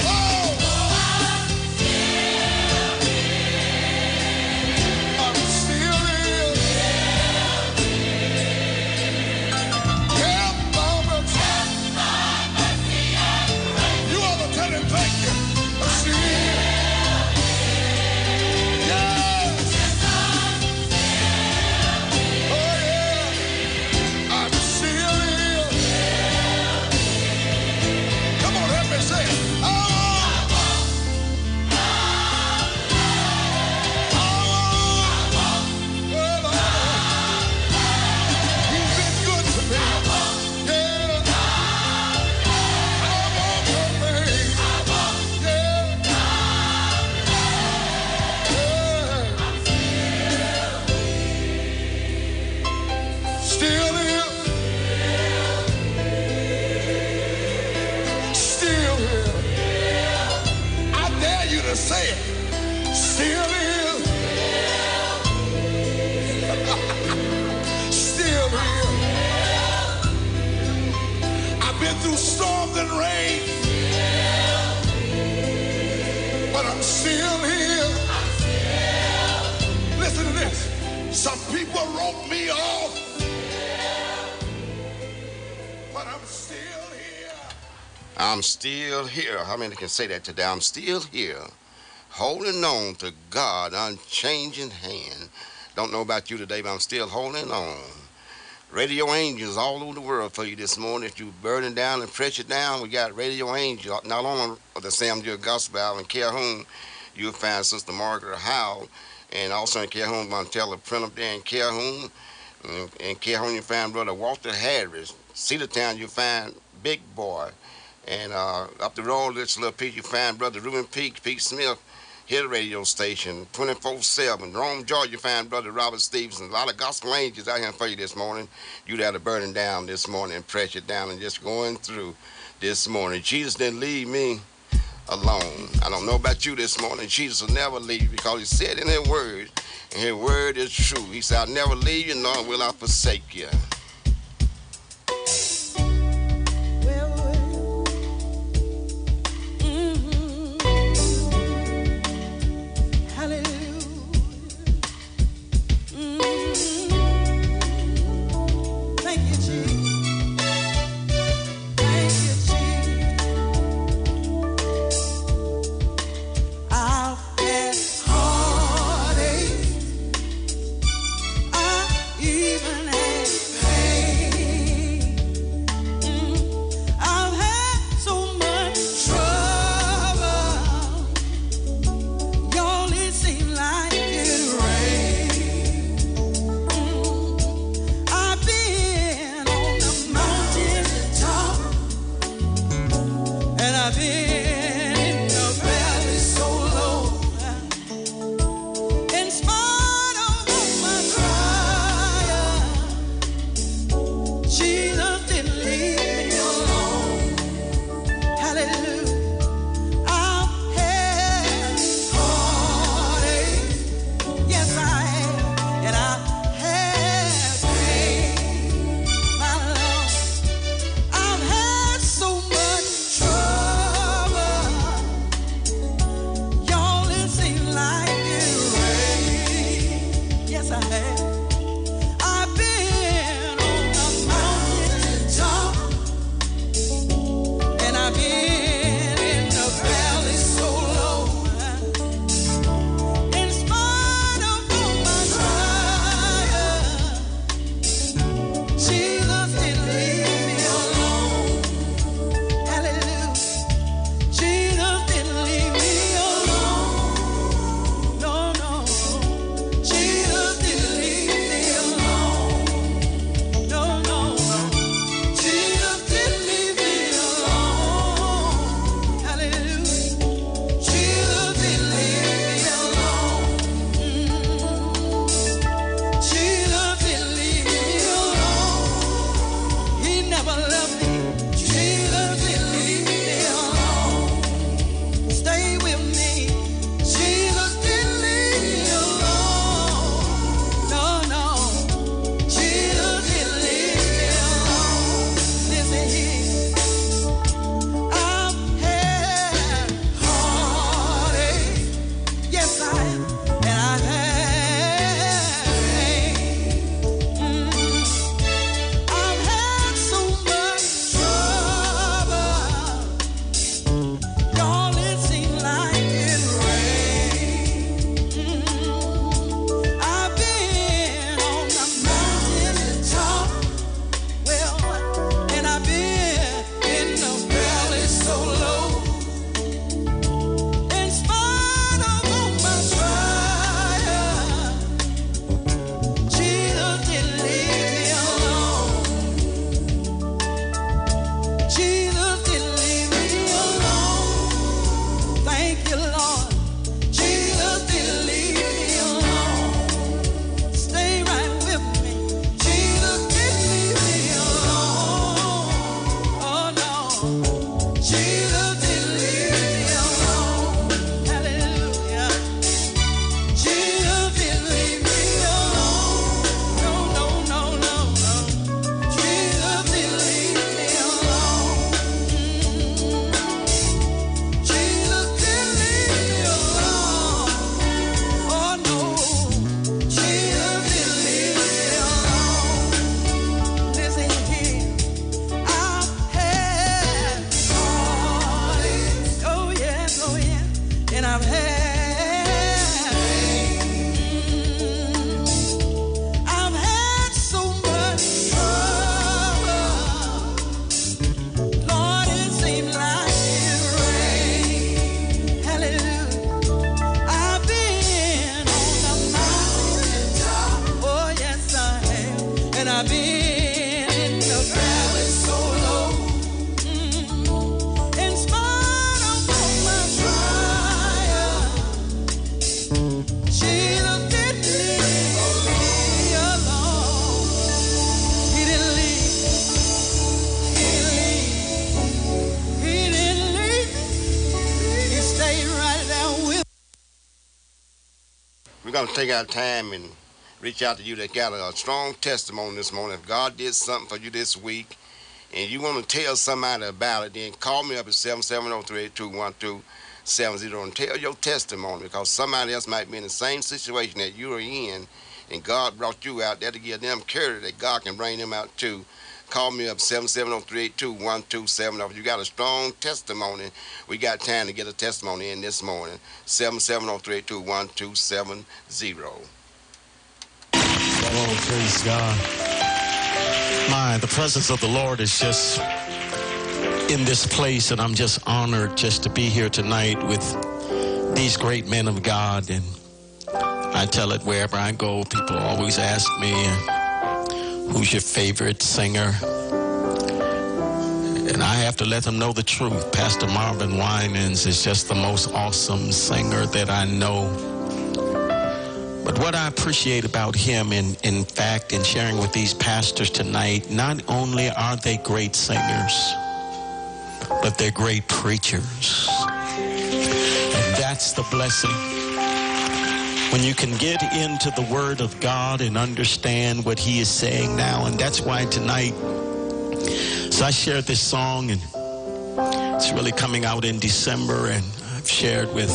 Still here. How many can say that today? I'm still here, holding on to God, unchanging hand. Don't know about you today, but I'm still holding on. Radio angels all over the world for you this morning. If you burning down and pressure down, we got radio angels. Not only the Sam Deer Gospel Hour in Calhoun, you'll find Sister Margaret Howell, and also in Calhoun, Montella Print up there in Calhoun. In Calhoun, you find Brother Walter Harris. Cedartown, you find Big Boy. And uh, up the road, this little piece, you find Brother Reuben Peak, Pete Smith, his radio station, 24-7. Rome, Georgia, you find Brother Robert Stevenson. A lot of gospel angels out here for you this morning. You'd have to burn down this morning press it down and just going through this morning. Jesus didn't leave me alone. I don't know about you this morning. Jesus will never leave you because he said in his word, and his word is true. He said, I'll never leave you, nor will I forsake you. Take our time and reach out to you that got a strong testimony this morning. If God did something for you this week and you want to tell somebody about it, then call me up at 770-382-1270 and tell your testimony because somebody else might be in the same situation that you are in and God brought you out there to give them courage that God can bring them out too. Call me up 770-382-1270. If you got a strong testimony, we got time to get a testimony in this morning. 770-382-1270. Oh, praise God. My, the presence of the Lord is just in this place, and I'm just honored just to be here tonight with these great men of God. And I tell it wherever I go, people always ask me, who's your favorite singer? And I have to let them know the truth. Pastor Marvin Winans is just the most awesome singer that I know. But what I appreciate about him, in, in fact, in sharing with these pastors tonight, not only are they great singers, but they're great preachers. And that's the blessing. When you can get into the Word of God and understand what He is saying now, and that's why tonight, so I shared this song, and it's really coming out in December, and I've shared with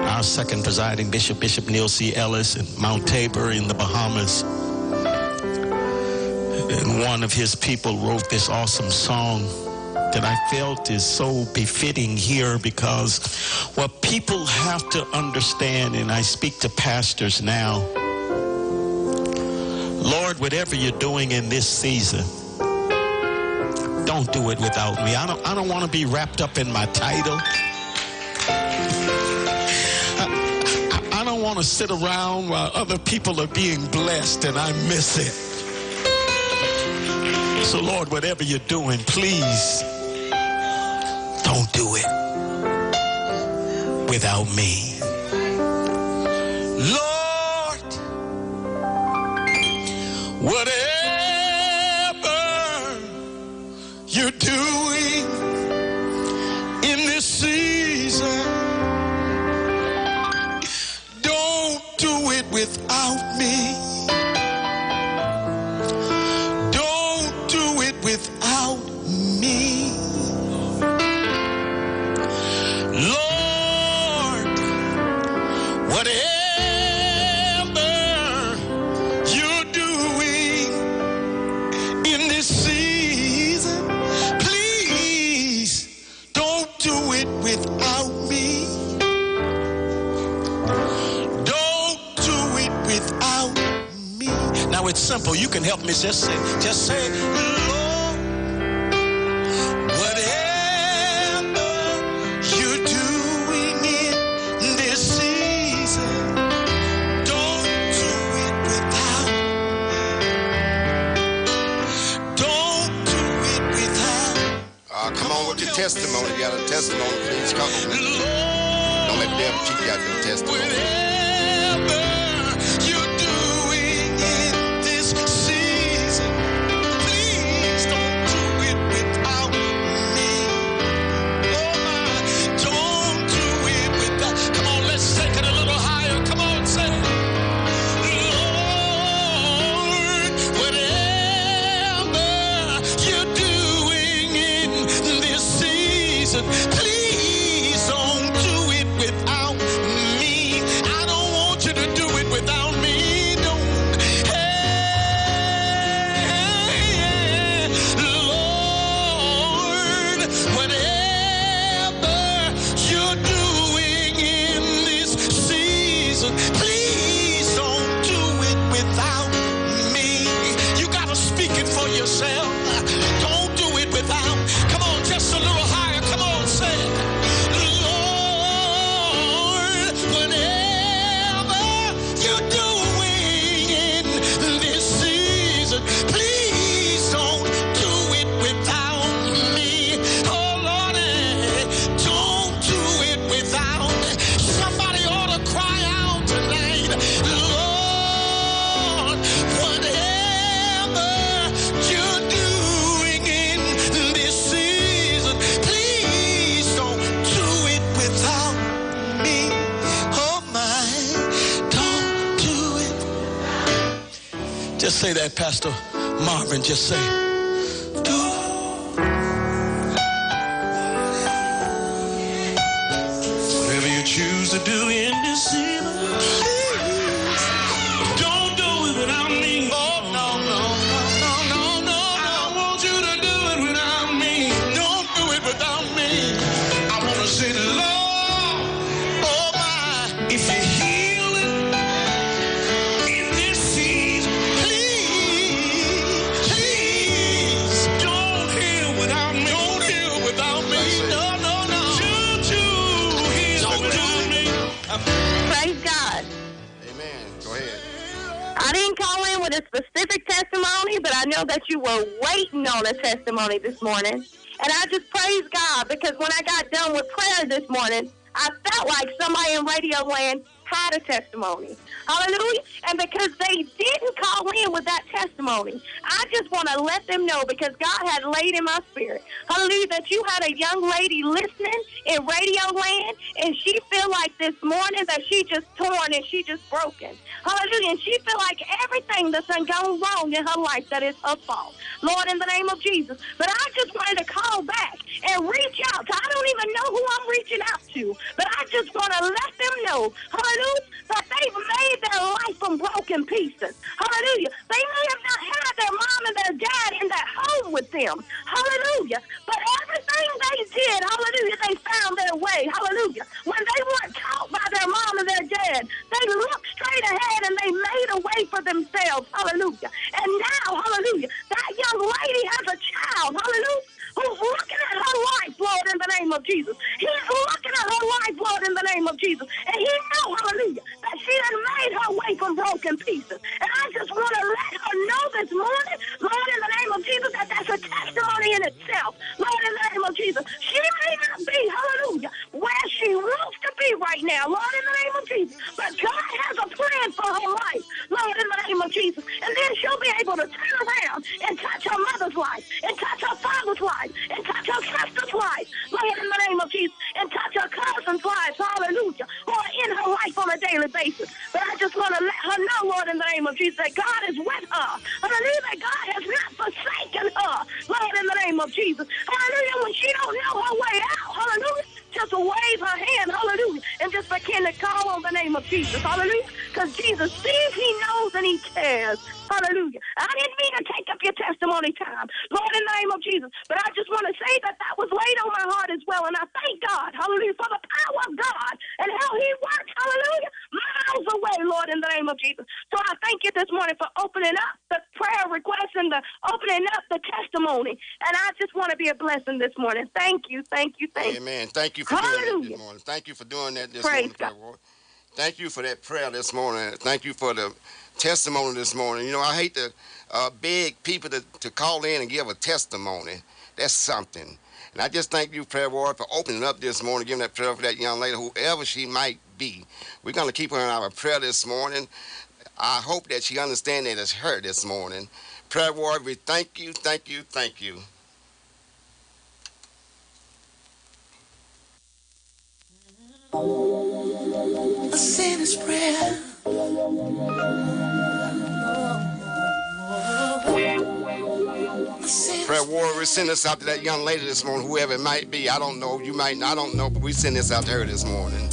our second presiding bishop, Bishop Neil C. Ellis, in Mount Tabor in the Bahamas. And one of his people wrote this awesome song that I felt is so befitting here because what people have to understand, and I speak to pastors now, Lord, whatever you're doing in this season, don't do it without me. I don't, I don't want to be wrapped up in my title. I, I don't want to sit around while other people are being blessed and I miss it. So, Lord, whatever you're doing, please don't do it without me. Lord, whatever you're doing me just say, just say, testimony, but I know that you were waiting on a testimony this morning. And I just praise God because when I got done with prayer this morning, I felt like somebody in Radio Land had a testimony. Hallelujah. And because they didn't call in with that testimony, I just want to let them know because God had laid in my spirit. Hallelujah. That you had a young lady listening in Radio Land and she feel like this morning that she just torn and she just broken. Hallelujah. And she feel like everything that's done gone wrong in her life that is her fault. Lord, in the name of Jesus. But I just wanted to call back and reach out. I don't even know who I'm reaching out to, but I just want to let them know, hallelujah, that they've made their life from broken pieces. Hallelujah. They may have not had their mom and their dad in that home with them. Hallelujah. But everything they did, hallelujah, they found their way. Hallelujah. When they weren't taught by their mom and their dad, they looked straight ahead and they made a way for themselves. Hallelujah. And now, hallelujah, that young lady has a child. Hallelujah. Who's looking at her life, Lord, in the name of Jesus. He's looking at her life, Lord, in the name of Jesus. And he know, hallelujah, that she done made her way from broken pieces. And I just want to let her know this morning, Lord, in the name of Jesus, that that's a testimony in itself. Lord, in the name of Jesus. She may not be, hallelujah, where she wants to be right now, Lord, in the name of Jesus. But God has a plan for her life, Lord, in the name of Jesus. And then she'll be able to turn around and touch her mother's life, and touch her father's life, and touch her sister's life, Lord, in the name of Jesus, and touch her cousin's life, hallelujah, who are in her life on a daily basis. But I just want to let her know, Lord, in the name of Jesus, that God is with her. Hallelujah, that God has not forsaken her, Lord, in the name of Jesus. Hallelujah, when she don't know her way out, hallelujah, just wave her hand, hallelujah, and just begin to call on the name of Jesus, hallelujah, because Jesus sees, he knows, and he cares. Hallelujah. I didn't mean to take up your testimony time, Lord, in the name of Jesus. But I just want to say that that was laid on my heart as well. And I thank God, hallelujah, for the power of God and how he works, hallelujah, miles away, Lord, in the name of Jesus. So I thank you this morning for opening up the prayer request and the opening up the testimony. And I just want to be a blessing this morning. Thank you, thank you, thank you. Amen. Thank you for doing that this morning. Thank you for doing that this Praise morning, Prayer Thank you for that prayer this morning. Thank you for the testimony this morning. You know, I hate to uh, beg people to, to call in and give a testimony. That's something. And I just thank you, Prayer Warrior, for opening up this morning, giving that prayer for that young lady, whoever she might be. We're going to keep her in our prayer this morning. I hope that she understands that it's her this morning. Prayer Warrior, we thank you, thank you, thank you. A sinner's prayer. Prayer Warrior, send this out to that young lady this morning, whoever it might be. I don't know. You might, I don't know, but we send this out to her this morning.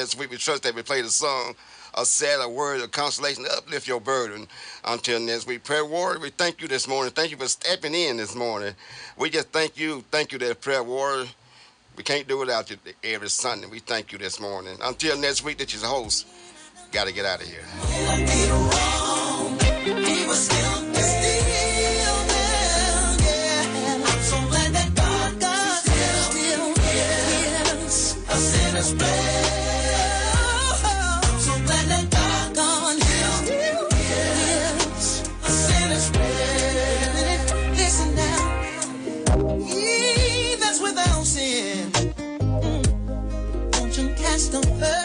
Next week. We trust that we play the song, a sad, a word of consolation, to uplift your burden. Until next week, prayer warrior, we thank you this morning. Thank you for stepping in this morning. We just thank you, thank you, that prayer warrior. We can't do without you every Sunday. We thank you this morning. Until next week, that you're the host. Got to get out of here. You cast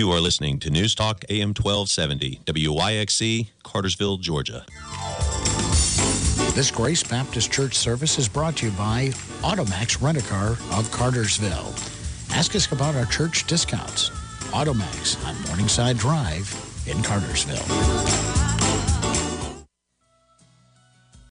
You are listening to News Talk AM 1270, WYXC, Cartersville, Georgia. This Grace Baptist Church service is brought to you by Automax Rent-A-Car of Cartersville. Ask us about our church discounts. Automax on Morningside Drive in Cartersville.